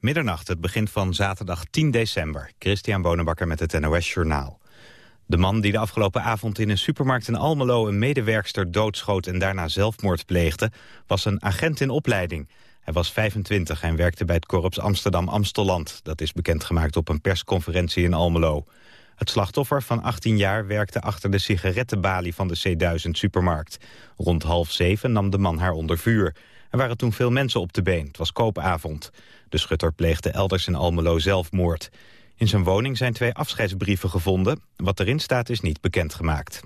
Middernacht, het begin van zaterdag 10 december. Christian Bonenbakker met het NOS Journaal. De man die de afgelopen avond in een supermarkt in Almelo... een medewerkster doodschoot en daarna zelfmoord pleegde... was een agent in opleiding. Hij was 25 en werkte bij het korps Amsterdam-Amstelland. Dat is bekendgemaakt op een persconferentie in Almelo. Het slachtoffer van 18 jaar werkte achter de sigarettenbalie van de C1000 supermarkt. Rond half zeven nam de man haar onder vuur. Er waren toen veel mensen op de been. Het was koopavond. De schutter pleegde elders in Almelo zelfmoord. In zijn woning zijn twee afscheidsbrieven gevonden. Wat erin staat is niet bekendgemaakt.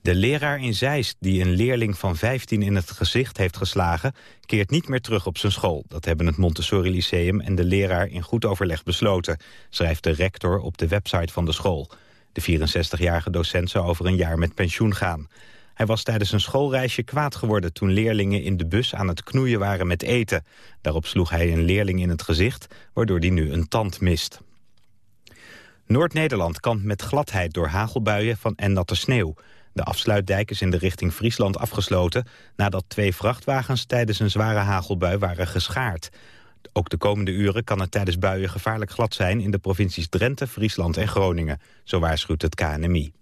De leraar in Zeist die een leerling van 15 in het gezicht heeft geslagen... keert niet meer terug op zijn school. Dat hebben het Montessori Lyceum en de leraar in goed overleg besloten... schrijft de rector op de website van de school. De 64-jarige docent zou over een jaar met pensioen gaan. Hij was tijdens een schoolreisje kwaad geworden toen leerlingen in de bus aan het knoeien waren met eten. Daarop sloeg hij een leerling in het gezicht, waardoor die nu een tand mist. Noord-Nederland kampt met gladheid door hagelbuien van en natte sneeuw. De afsluitdijk is in de richting Friesland afgesloten... nadat twee vrachtwagens tijdens een zware hagelbui waren geschaard. Ook de komende uren kan het tijdens buien gevaarlijk glad zijn... in de provincies Drenthe, Friesland en Groningen. Zo waarschuwt het KNMI.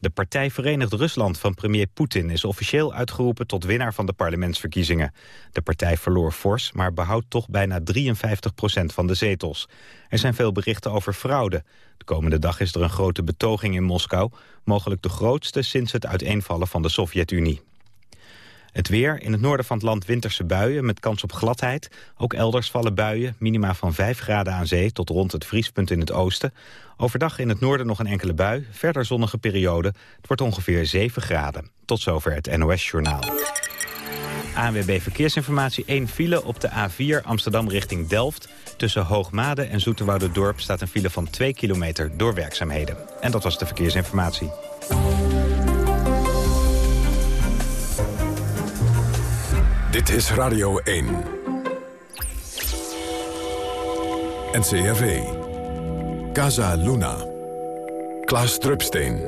De partij Verenigd Rusland van premier Poetin is officieel uitgeroepen tot winnaar van de parlementsverkiezingen. De partij verloor fors, maar behoudt toch bijna 53 procent van de zetels. Er zijn veel berichten over fraude. De komende dag is er een grote betoging in Moskou, mogelijk de grootste sinds het uiteenvallen van de Sovjet-Unie. Het weer, in het noorden van het land winterse buien met kans op gladheid. Ook elders vallen buien, minima van 5 graden aan zee tot rond het vriespunt in het oosten. Overdag in het noorden nog een enkele bui, verder zonnige periode. Het wordt ongeveer 7 graden. Tot zover het NOS-journaal. ANWB Verkeersinformatie 1 file op de A4 Amsterdam richting Delft. Tussen Hoogmade en Dorp staat een file van 2 kilometer door werkzaamheden. En dat was de verkeersinformatie. Dit is Radio 1. NCRV. Casa Luna. Klaas Drupsteen.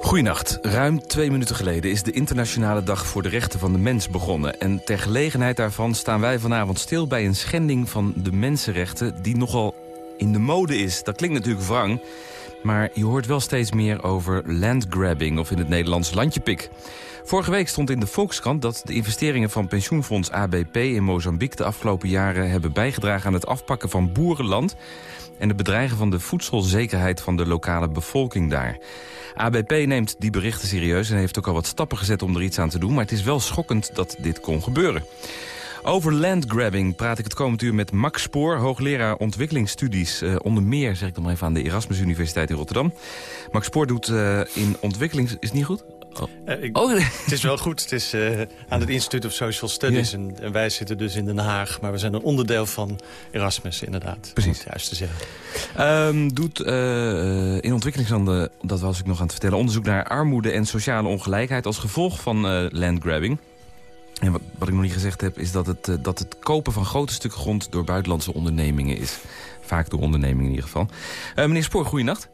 Goedenacht. Ruim twee minuten geleden is de Internationale Dag voor de Rechten van de Mens begonnen. En ter gelegenheid daarvan staan wij vanavond stil bij een schending van de mensenrechten... die nogal in de mode is. Dat klinkt natuurlijk wrang, maar je hoort wel steeds meer over landgrabbing... of in het Nederlands landjepik. Vorige week stond in de Volkskrant dat de investeringen van pensioenfonds ABP in Mozambique de afgelopen jaren hebben bijgedragen aan het afpakken van boerenland en het bedreigen van de voedselzekerheid van de lokale bevolking daar. ABP neemt die berichten serieus en heeft ook al wat stappen gezet om er iets aan te doen, maar het is wel schokkend dat dit kon gebeuren. Over landgrabbing praat ik het komend uur met Max Spoor, hoogleraar ontwikkelingsstudies. Uh, onder meer, zeg ik dan maar even, aan de Erasmus Universiteit in Rotterdam. Max Spoor doet uh, in ontwikkelings... Is het niet goed? Oh. Uh, ik, oh. Het is wel goed. Het is uh, aan het Institute of Social Studies. En, en, wij zitten dus in Den Haag. Maar we zijn een onderdeel van Erasmus, inderdaad. Precies. Juist te zeggen. Um, doet uh, in ontwikkelingslanden, dat was ik nog aan het vertellen... onderzoek naar armoede en sociale ongelijkheid... als gevolg van landgrabbing. En wat, wat, ik nog niet gezegd heb, is dat het, dat het kopen van grote stukken grond... door buitenlandse ondernemingen is. Vaak door ondernemingen in ieder geval. meneer Spoor, goeienacht.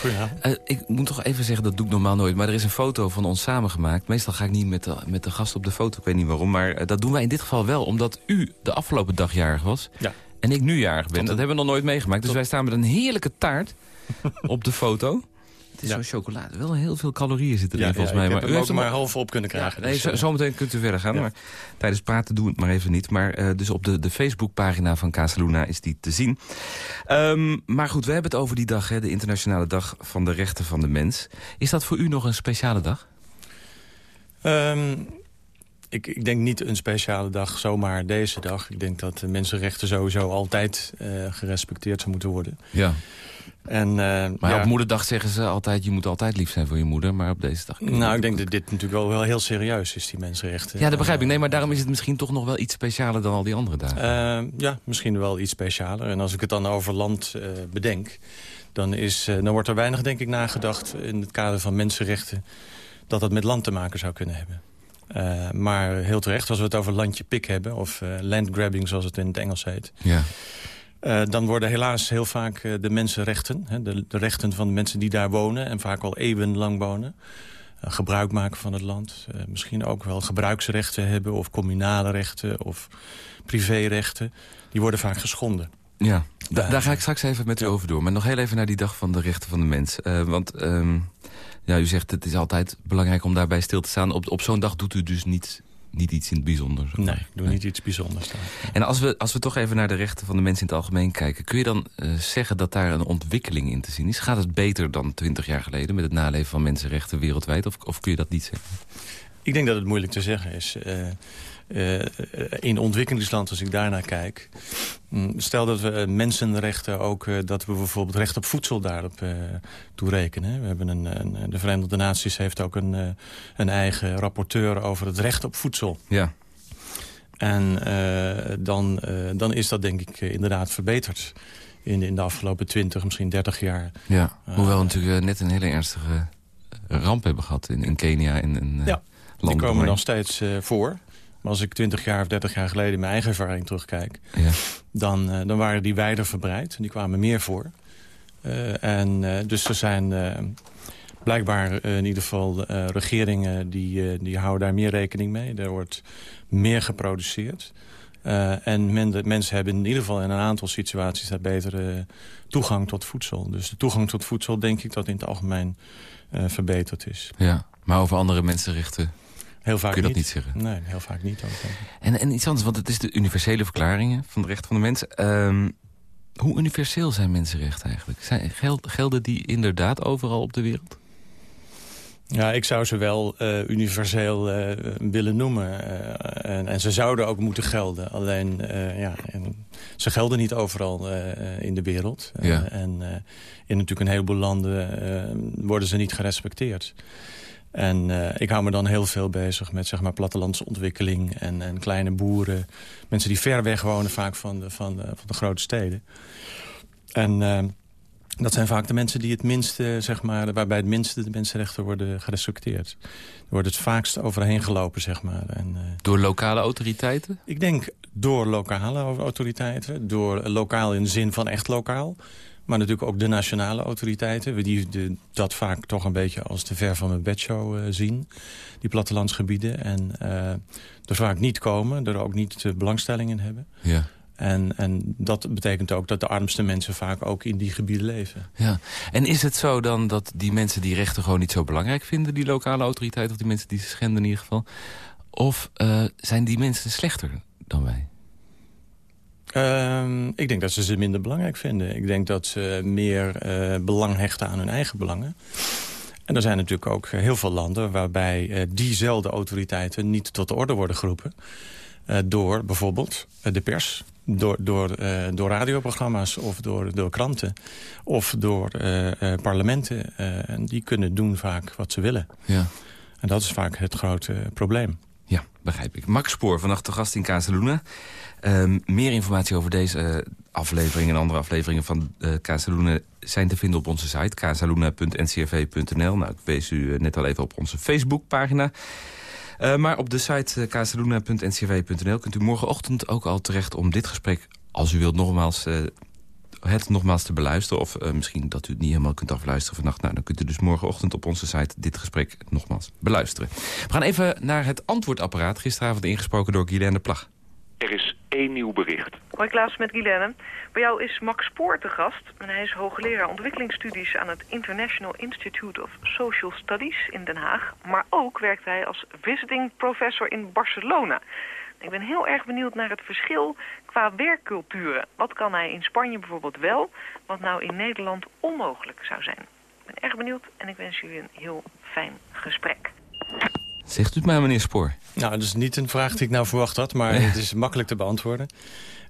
Goedenavond. Uh, ik moet toch even zeggen, dat doe ik normaal nooit. Maar er is een foto van ons samengemaakt. Meestal ga ik niet met de, met de gast op de foto. Ik weet niet waarom. Maar uh, dat doen wij in dit geval wel. Omdat u de afgelopen dag jarig was. Ja. En ik nu jarig ben. Dat hebben we nog nooit meegemaakt. Dus wij staan met een heerlijke taart op de foto. Het is ja. zo'n chocolade. Wel heel veel calorieën zitten erin volgens mij. maar u heeft er maar half op kunnen krijgen. nee, dus, zo, zometeen kunt u verder gaan. Maar tijdens praten doen we het maar even niet. Maar uh, dus op de, de Facebookpagina van Casaluna is die te zien. Um, maar goed, we hebben het over die dag. Hè, de internationale dag van de rechten van de mens. Is dat voor u nog een speciale dag? Um, ik, ik, denk niet een speciale dag, zomaar deze dag. Ik denk dat de mensenrechten sowieso altijd uh, gerespecteerd zouden moeten worden. Ja. En, uh, maar ja. op moederdag zeggen ze altijd... je moet altijd lief zijn voor je moeder, maar op deze dag... Nou, ik denk dat dit natuurlijk wel, wel heel serieus is, die mensenrechten. Ja, dat begrijp ik. Nee, maar daarom is het misschien toch nog wel iets specialer dan al die andere dagen. Uh, ja, misschien wel iets specialer. En als ik het dan over land uh, bedenk... Dan, is, dan wordt er weinig, denk ik, nagedacht in het kader van mensenrechten... dat dat met land te maken zou kunnen hebben. Uh, maar heel terecht, als we het over landje pik hebben... of uh, landgrabbing, zoals het in het Engels heet... Ja. Uh, dan worden helaas heel vaak de mensenrechten... Hè, de, de, rechten van de mensen die daar wonen... en vaak al eeuwenlang wonen... gebruik maken van het land. misschien ook wel gebruiksrechten hebben of communale rechten of privérechten. Die worden vaak geschonden. Ja, daar ga ik straks even met u over door. Maar nog heel even naar die dag van de rechten van de mens. want ehm, ja, u zegt het is altijd belangrijk om daarbij stil te staan. Op, op zo'n dag doet u dus niet niet iets in het bijzonder. Nee, ik doe niet iets bijzonders. En als we, als we toch even naar de rechten van de mensen in het algemeen kijken... kun je dan uh, zeggen dat daar een ontwikkeling in te zien is? Gaat het beter dan twintig jaar geleden met het naleven van mensenrechten wereldwijd? Of, of kun je dat niet zeggen? Ik denk dat het moeilijk te zeggen is. Uh, uh, in ontwikkelingsland, als ik daarnaar kijk... Mm, stel dat we mensenrechten ook... dat we bijvoorbeeld recht op voedsel daarop toerekenen. We hebben een, een, de Verenigde Naties heeft ook een, een eigen rapporteur... over het recht op voedsel. Ja. En dan, dan is dat denk ik inderdaad verbeterd. In, in de afgelopen 20, misschien 30 jaar. Ja, hoewel we natuurlijk net een hele ernstige ramp hebben gehad in, in Kenia. En, en, ja, die komen nog steeds voor. Maar als ik 20 jaar of 30 jaar geleden mijn eigen ervaring terugkijk... Ja. Dan, uh, dan waren die wijder verbreid. Die kwamen meer voor. Uh, en uh, dus er zijn blijkbaar in ieder geval regeringen... Die, die houden daar meer rekening mee. Er wordt meer geproduceerd. en men, mensen hebben in ieder geval in een aantal situaties... daar betere toegang tot voedsel. Dus de toegang tot voedsel denk ik dat in het algemeen verbeterd is. Ja, maar over andere mensenrechten Heel vaak Kun je dat niet zeggen? Nee, heel vaak niet. Ook. En, en iets anders, want het is de universele verklaringen van de rechten van de mens. Um, hoe universeel zijn mensenrechten eigenlijk? Zijn, gelden die inderdaad overal op de wereld? Ja, ik zou ze wel uh, universeel uh, willen noemen. Uh, en, en, ze zouden ook moeten gelden. Alleen, ja, en ze gelden niet overal in de wereld. Ja. en in natuurlijk een heleboel landen worden ze niet gerespecteerd. En uh, ik hou me dan heel veel bezig met zeg maar, plattelandsontwikkeling en, en kleine boeren. Mensen die ver weg wonen vaak van de, van de, van de grote steden. En uh, dat zijn vaak de mensen die het minste, zeg maar, waarbij het minste de mensenrechten worden gerespecteerd. Er wordt het vaakst overheen gelopen, zeg maar. En, uh, door lokale autoriteiten? Ik denk door lokale autoriteiten. Door lokaal in de zin van echt lokaal. Maar natuurlijk ook de nationale autoriteiten. Die de, dat vaak toch een beetje als de ver van mijn bedshow uh, zien. Die plattelandsgebieden. En uh, er vaak niet komen. Er ook niet uh, belangstelling in hebben. Ja. En, en dat betekent ook dat de armste mensen vaak ook in die gebieden leven. Ja. En is het zo dan dat die mensen die rechten gewoon niet zo belangrijk vinden... die lokale autoriteiten of die mensen die ze schenden in ieder geval? Of zijn die mensen slechter dan wij? Uh, ik denk dat ze ze minder belangrijk vinden. Ik denk dat ze meer uh, belang hechten aan hun eigen belangen. En er zijn natuurlijk ook heel veel landen waarbij uh, diezelfde autoriteiten niet tot de orde worden geroepen. Uh, door bijvoorbeeld de pers, door, door, door radioprogramma's of door, door kranten. Of door parlementen. en die kunnen doen vaak wat ze willen. Ja. En dat is vaak het grote probleem. Begrijp ik. Max Spoor, vannacht de gast in Casaluna. Um, meer informatie over deze uh, aflevering en andere afleveringen van uh, zijn te vinden op onze site casaluna.ncrv.nl. Nou, ik wees u uh, net al even op onze Facebookpagina. Uh, maar op de site uh, kunt u morgenochtend ook al terecht om dit gesprek, als u wilt, nogmaals het nogmaals te beluisteren. Of uh, misschien dat u het niet helemaal kunt afluisteren vannacht. Nou, dan kunt u dus morgenochtend op onze site dit gesprek nogmaals beluisteren. We gaan even naar het antwoordapparaat. Gisteravond ingesproken door Guylaine Plag. Er is één nieuw bericht. Hoi Klaas, met Guylaine. Bij jou is Max Spoor te gast. En hij is hoogleraar ontwikkelingsstudies aan het International Institute of Social Studies in Den Haag. Maar ook werkt hij als visiting professor in Barcelona. Ik ben heel erg benieuwd naar het verschil qua werkculturen. Wat kan hij in Spanje bijvoorbeeld wel, wat nou in Nederland onmogelijk zou zijn? Ik ben erg benieuwd en ik wens jullie een heel fijn gesprek. Zegt u het maar, meneer Spoor. Nou, dat is niet een vraag die ik nou verwacht had, maar het is makkelijk te beantwoorden.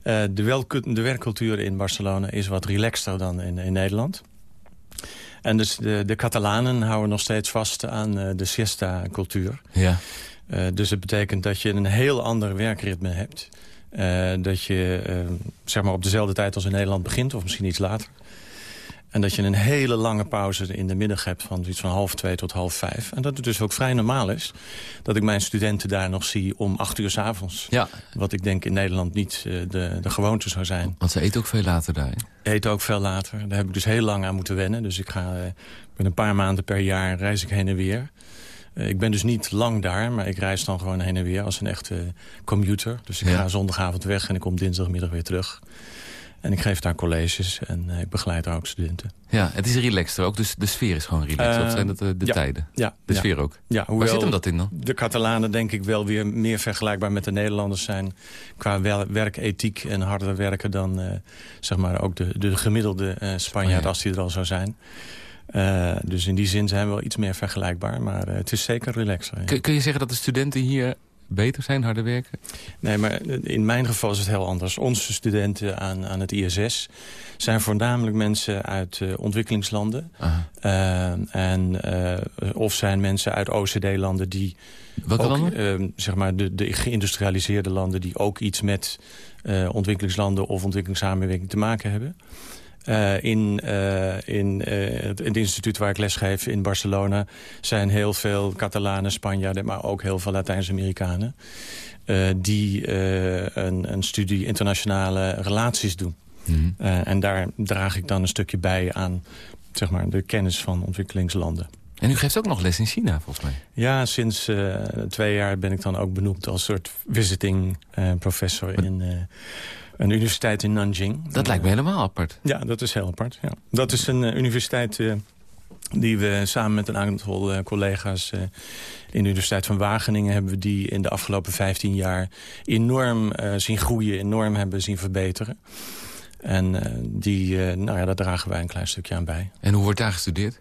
Uh, de, de, werkcultuur in Barcelona is wat relaxter dan in, in Nederland. En dus de, de Catalanen houden nog steeds vast aan uh, de siesta-cultuur. Ja. Uh, dus het betekent dat je een heel ander werkritme hebt. Uh, dat je uh, zeg maar op dezelfde tijd als in Nederland begint, of misschien iets later. En dat je een hele lange pauze in de middag hebt van iets van half twee tot half vijf. En dat het dus ook vrij normaal is dat ik mijn studenten daar nog zie om acht uur s avonds. Ja. Wat ik denk in Nederland niet de, de gewoonte zou zijn. Want ze eten ook veel later daar. Eten ook veel later. Daar heb ik dus heel lang aan moeten wennen. Dus ik ga ik ben een paar maanden per jaar reis ik heen en weer. Eh, ik ben dus niet lang daar, maar ik reis dan gewoon heen en weer als een echte commuter. Dus ik ga zondagavond weg en ik kom dinsdagmiddag weer terug. En ik geef daar colleges en uh, ik begeleid daar ook studenten. Ja, het is relaxed ook, dus de sfeer is gewoon relaxed. Uh, of zijn dat de, de ja, tijden? Ja. De ja. sfeer ook? Ja, Waar zit hem dat in dan? De Catalanen denk ik wel weer meer vergelijkbaar met de Nederlanders zijn... qua werkethiek en harder werken dan uh, zeg maar ook de, de gemiddelde Spanjaard... als die er al zou zijn. Uh, dus in die zin zijn we wel iets meer vergelijkbaar. Maar uh, het is zeker relaxer. Ja. Kun, kun, je zeggen dat de studenten hier beter zijn, harder werken? Nee, maar in mijn geval is het heel anders. Onze studenten aan, aan het ISS zijn voornamelijk mensen uit uh, ontwikkelingslanden. en, of zijn mensen uit OCD-landen die... Welke ook, landen? zeg maar de, de geïndustrialiseerde landen... die ook iets met ontwikkelingslanden of ontwikkelingssamenwerking te maken hebben. Uh, in uh, in uh, het, het, instituut waar ik lesgeef in Barcelona... zijn heel veel Catalanen, Spanjaarden... maar ook heel veel Latijns-Amerikanen... die een, een, studie internationale relaties doen. Mm -hmm. en daar draag ik dan een stukje bij aan zeg maar, de kennis van ontwikkelingslanden. En u geeft ook nog les in China, volgens mij? Ja, sinds twee jaar ben ik dan ook benoemd als soort visiting professor... In een universiteit in Nanjing. Dat lijkt me helemaal apart. Ja, dat is heel apart. Ja. Dat is een uh, universiteit uh, die we samen met een aantal uh, collega's... in de Universiteit van Wageningen hebben we die in de afgelopen 15 jaar... enorm zien groeien, enorm hebben zien verbeteren. En die, nou ja, daar dragen wij een klein stukje aan bij. En hoe wordt daar gestudeerd?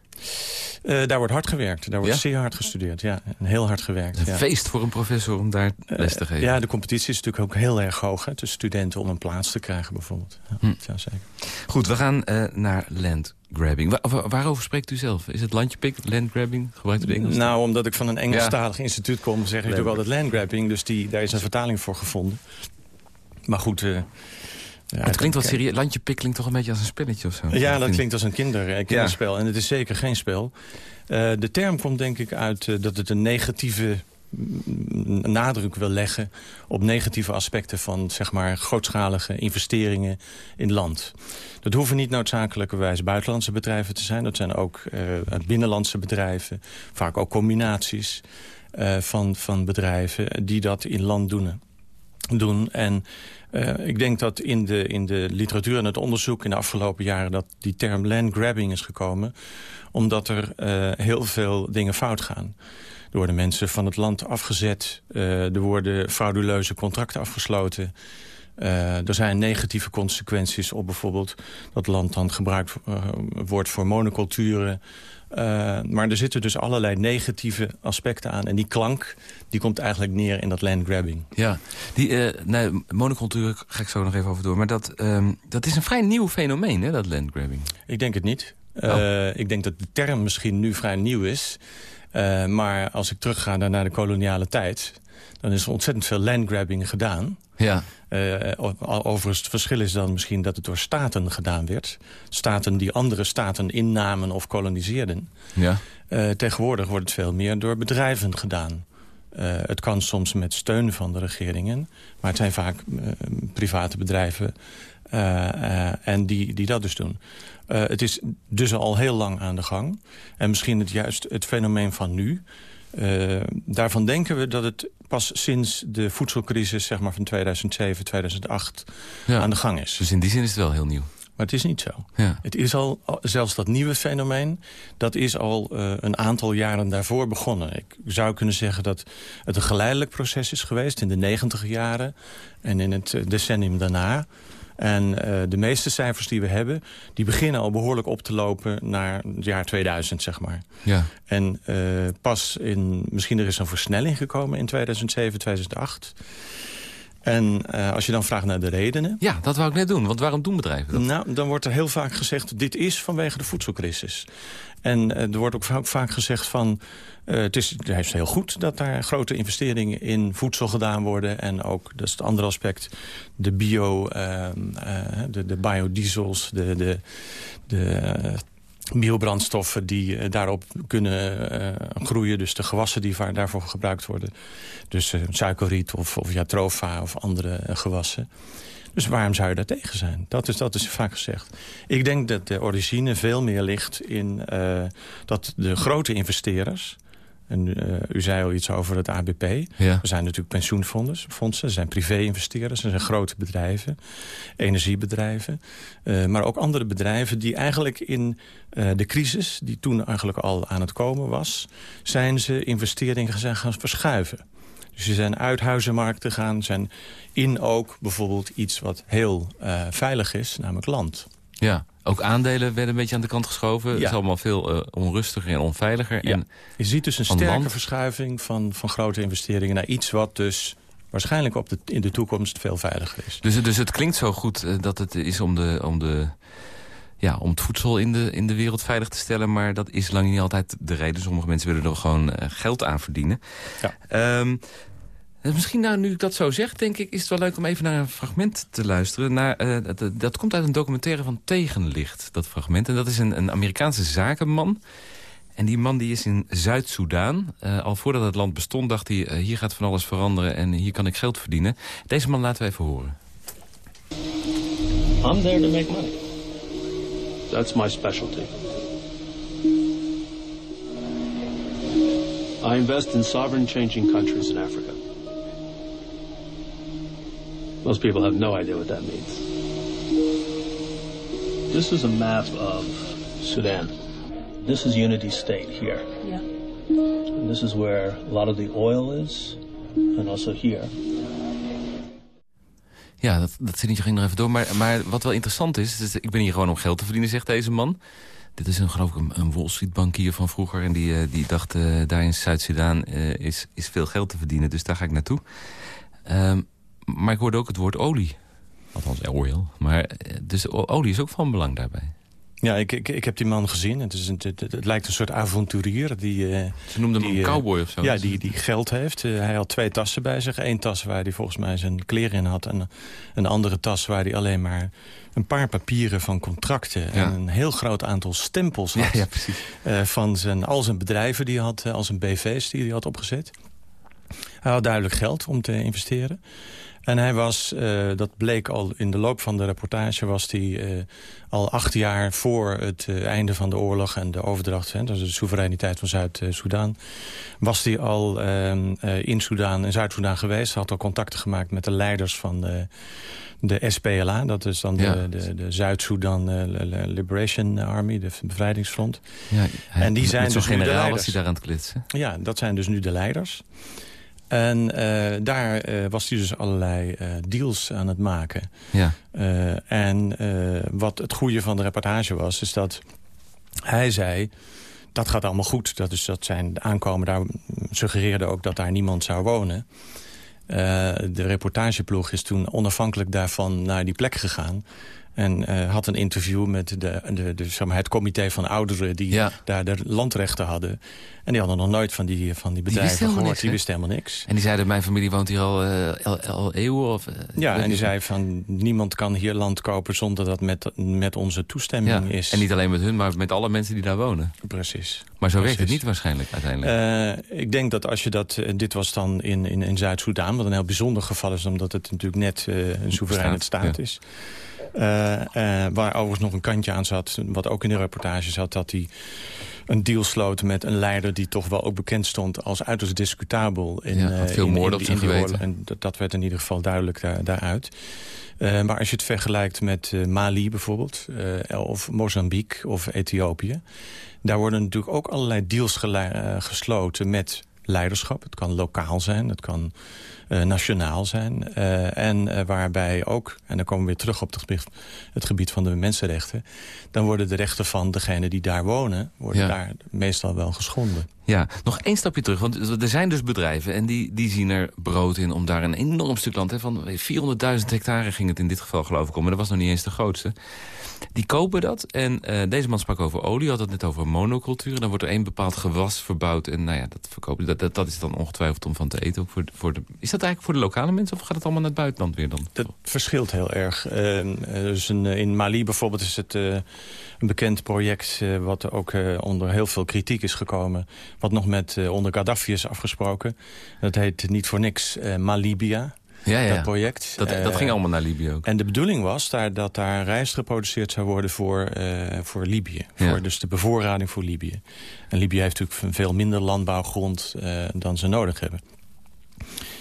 Uh, daar wordt hard gewerkt. Daar wordt ja? zeer hard gestudeerd. Ja, en heel hard gewerkt. Een ja. feest voor een professor om daar les te geven. Ja, de competitie is natuurlijk ook heel erg hoog. Hè, tussen studenten om een plaats te krijgen bijvoorbeeld. Ja, hm. ja zeker. Goed, we gaan naar landgrabbing. Waar, waarover spreekt u zelf? Is het landjepik, landgrabbing? Gebruikt u de Engels? Nou, omdat ik van een Engelstalig instituut kom... zeg ik natuurlijk altijd landgrabbing. Dus die, daar is een vertaling voor gevonden. Maar goed... eh, ja, het klinkt wat serieus. Landjepik klinkt toch een beetje als een spelletje of zo? Ja, dat klinkt als een kinder, kinderspel. Ja. En het is zeker geen spel. Uh, de term komt denk ik uit uh, dat het een negatieve nadruk wil leggen... op negatieve aspecten van zeg maar, grootschalige investeringen in land. Dat hoeven niet noodzakelijkerwijs buitenlandse bedrijven te zijn. Dat zijn ook uh, binnenlandse bedrijven. Vaak ook combinaties van, van bedrijven die dat in land doen. doen. En Uh, ik denk dat in de, in de literatuur en het onderzoek in de afgelopen jaren... dat die term landgrabbing is gekomen. Omdat er uh, heel veel dingen fout gaan. Er worden mensen van het land afgezet. Uh, er worden frauduleuze contracten afgesloten. er zijn negatieve consequenties op bijvoorbeeld... dat land dan gebruikt wordt voor monoculturen... Uh, maar er zitten dus allerlei negatieve aspecten aan. En die klank die komt eigenlijk neer in dat landgrabbing. Ja, die uh, nee, monocultuur ga ik zo nog even over door. Maar dat, uh, dat is een vrij nieuw fenomeen, hè, dat landgrabbing. Ik denk het niet. Oh. Ik denk dat de term misschien nu vrij nieuw is. maar als ik terugga naar de koloniale tijd... dan is er ontzettend veel landgrabbing gedaan. Ja. Uh, overigens, het verschil is dan misschien dat het door staten gedaan werd. Staten die andere staten innamen of koloniseerden. Ja. Uh, tegenwoordig wordt het veel meer door bedrijven gedaan. Uh, het kan soms met steun van de regeringen. Maar het zijn vaak private bedrijven en die, die dat dus doen. het is dus al heel lang aan de gang. En misschien het juist het fenomeen van nu... Uh, daarvan denken we dat het pas sinds de voedselcrisis zeg maar, van 2007, 2008 ja. aan de gang is. Dus in die zin is het wel heel nieuw. Maar het is niet zo. Ja. Het is al, zelfs dat nieuwe fenomeen, dat is al uh, een aantal jaren daarvoor begonnen. Ik zou kunnen zeggen dat het een geleidelijk proces is geweest in de negentiger jaren en in het decennium daarna. En uh, de meeste cijfers die we hebben... die beginnen al behoorlijk op te lopen naar het jaar 2000, zeg maar. Ja. En uh, pas in... Misschien er is een versnelling gekomen in 2007, 2008... En uh, als je dan vraagt naar de redenen... Ja, dat wou ik net doen. Want waarom doen bedrijven dat? Nou, dan wordt er heel vaak gezegd... dit is vanwege de voedselcrisis. En uh, er wordt ook vaak, gezegd van... Uh, het, is, het is heel goed dat daar grote investeringen in voedsel gedaan worden. En ook, dat is het andere aspect, de bio, de, de biodiesels, de... de, de biobrandstoffen die uh, daarop kunnen uh, groeien. Dus de gewassen die daarvoor gebruikt worden. Dus uh, suikerriet of, of jatrofa of andere gewassen. Dus waarom zou je daar tegen zijn? Dat is, dat is vaak gezegd. Ik denk dat de origine veel meer ligt in dat de grote investeerders... En u zei al iets over het ABP. Ja. Er zijn natuurlijk pensioenfondsen, er zijn privé-investeerders... er zijn grote bedrijven, energiebedrijven. maar ook andere bedrijven die eigenlijk in de crisis... die toen eigenlijk al aan het komen was... zijn ze investeringen zijn gaan verschuiven. Dus ze zijn uit huizenmarkten gaan, zijn in ook bijvoorbeeld iets wat heel veilig is, namelijk land. Ja, ook aandelen werden een beetje aan de kant geschoven. Het is allemaal veel uh, onrustiger en onveiliger. Ja. En je ziet dus een sterke verschuiving van, van grote investeringen... naar iets wat dus waarschijnlijk op de, in de toekomst veel veiliger is. Dus, dus het klinkt zo goed uh, dat het is om, de, om, de, ja, om het voedsel in de, in de wereld veilig te stellen... maar dat is lang niet altijd de reden. Sommige mensen willen er gewoon uh, geld aan verdienen. Ja. Um, Misschien nou, nu ik dat zo zeg, denk ik, is het wel leuk om even naar een fragment te luisteren. Naar, uh, dat, komt uit een documentaire van Tegenlicht, dat fragment. En dat is een, een Amerikaanse zakenman. En die man die is in Zuid-Soedan. Uh, al voordat het land bestond dacht hij, hier gaat van alles veranderen en hier kan ik geld verdienen. Deze man laten we even horen. I'm there to make money. That's my specialty. I invest in sovereign changing countries in Africa. Most people have no idea what that means. This is a map of Sudan. This is Unity State here. Yeah. And this is where a lot of the oil is, and also here. Ja, dat, dat zit niet ging nog even door. Maar, maar wat wel interessant is, is, ik ben hier gewoon om geld te verdienen, zegt deze man. Dit is een, geloof ik een, een Wall Street bankier van vroeger. En die, uh, die dacht, uh, daar in Zuid-Soedan uh, is, is veel geld te verdienen. Dus daar ga ik naartoe. Um, maar ik hoorde ook het woord olie. Althans, oil. Maar, dus olie is ook van belang daarbij. Ja, ik, ik, ik heb die man gezien. Het, is een, het, lijkt een soort avonturier. Die, uh, Ze noemden hem een cowboy of zo. Ja, die, die geld heeft. Uh, hij had twee tassen bij zich. Eén tas waar hij volgens mij zijn kleren in had. En een andere tas waar hij alleen maar een paar papieren van contracten... Ja. en een heel groot aantal stempels had. Ja, ja, precies. Uh, van zijn, al zijn bedrijven die hij had, al zijn BV's die hij had opgezet. Hij had duidelijk geld om te investeren. En hij was, uh, dat bleek al in de loop van de reportage... was hij uh, al acht jaar voor het uh, einde van de oorlog en de overdracht... Hè, dus de soevereiniteit van Zuid-Soedan... was hij al in Soedan, in Zuid-Soedan geweest. Had al contacten gemaakt met de leiders van de, de SPLA. Dat is dan ja. de, de, de Zuid-Soedan Liberation Army, de bevrijdingsfront. Ja, hij, en die zijn dus nu de generaal was hij daar aan het klitsen. Ja, dat zijn dus nu de leiders. En uh, daar uh, was hij dus allerlei uh, deals aan het maken. Ja. en wat het goede van de reportage was, is dat hij zei... dat gaat allemaal goed. Dat, is, dat zijn aankomen daar suggereerde ook dat daar niemand zou wonen. de reportageploeg is toen onafhankelijk daarvan naar die plek gegaan. En uh, had een interview met de, de, de, zeg maar, het comité van ouderen... die ja. daar de landrechten hadden. En die hadden nog nooit van die, van die bedrijven die gehoord. Niks, die wisten helemaal niks. En die zeiden, mijn familie woont hier al, uh, al, al, eeuwen? Of, uh, ja, en die zei van, niemand kan hier land kopen... zonder dat met, met onze toestemming ja. is. En niet alleen met hun, maar met alle mensen die daar wonen. Precies. Maar zo Precies. werkt het niet waarschijnlijk uiteindelijk. Ik denk dat als je dat... dit was dan in, in, in Zuid-Soedan... wat een heel bijzonder geval is... omdat het natuurlijk net een soevereine staat, staat ja. is... Uh, uh, waar overigens nog een kantje aan zat, wat ook in de reportage zat... dat hij een deal sloot met een leider die toch wel ook bekend stond... als uiterst discutabel. In, ja, had veel in, in, op zijn in geweten. En dat, dat, werd in ieder geval duidelijk daar, daaruit. Uh, maar als je het vergelijkt met Mali bijvoorbeeld... of Mozambique of Ethiopië... daar worden natuurlijk ook allerlei deals gesloten met leiderschap. Het kan lokaal zijn, het kan uh, nationaal zijn. Uh, en uh, waarbij ook, en dan komen we weer terug op het gebied, het gebied van de mensenrechten... dan worden de rechten van degenen die daar wonen... worden Ja. daar meestal wel geschonden. Ja, nog één stapje terug. Want er zijn dus bedrijven en die, die zien er brood in... om daar een enorm stuk land... Hè, van 400.000 hectare ging het in dit geval geloof ik om. Maar dat was nog niet eens de grootste. Die kopen dat. En uh, deze man sprak over olie. had het net over monocultuur. Dan wordt er één bepaald gewas verbouwd. En nou ja, dat verkopen. Dat, dat, dat is dan ongetwijfeld om van te eten. Ook voor, voor de, is dat eigenlijk voor de lokale mensen? Of gaat het allemaal naar het buitenland weer dan? Dat verschilt heel erg. Uh, dus een, in Mali bijvoorbeeld is het een bekend project... Uh, wat ook onder heel veel kritiek is gekomen. Wat nog met onder Gaddafi is afgesproken. Dat heet niet voor niks Malibia. Ja, ja. dat project. Dat, dat Eh, ging allemaal naar Libië ook. En de bedoeling was daar, dat daar rijst geproduceerd zou worden voor, eh, voor Libië. Ja. Voor, dus de bevoorrading voor Libië. En Libië heeft natuurlijk veel minder landbouwgrond eh, dan ze nodig hebben.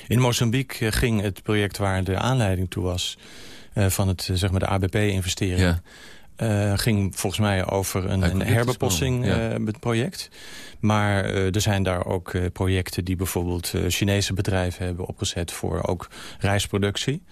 In Mozambique eh, ging het project waar de aanleiding toe was... eh, van het, eh, zeg maar de ABP-investering... Ja. Eh, ging volgens mij over een, een eh, project. Maar eh, er zijn daar ook projecten die bijvoorbeeld Chinese bedrijven hebben opgezet voor ook rijstproductie.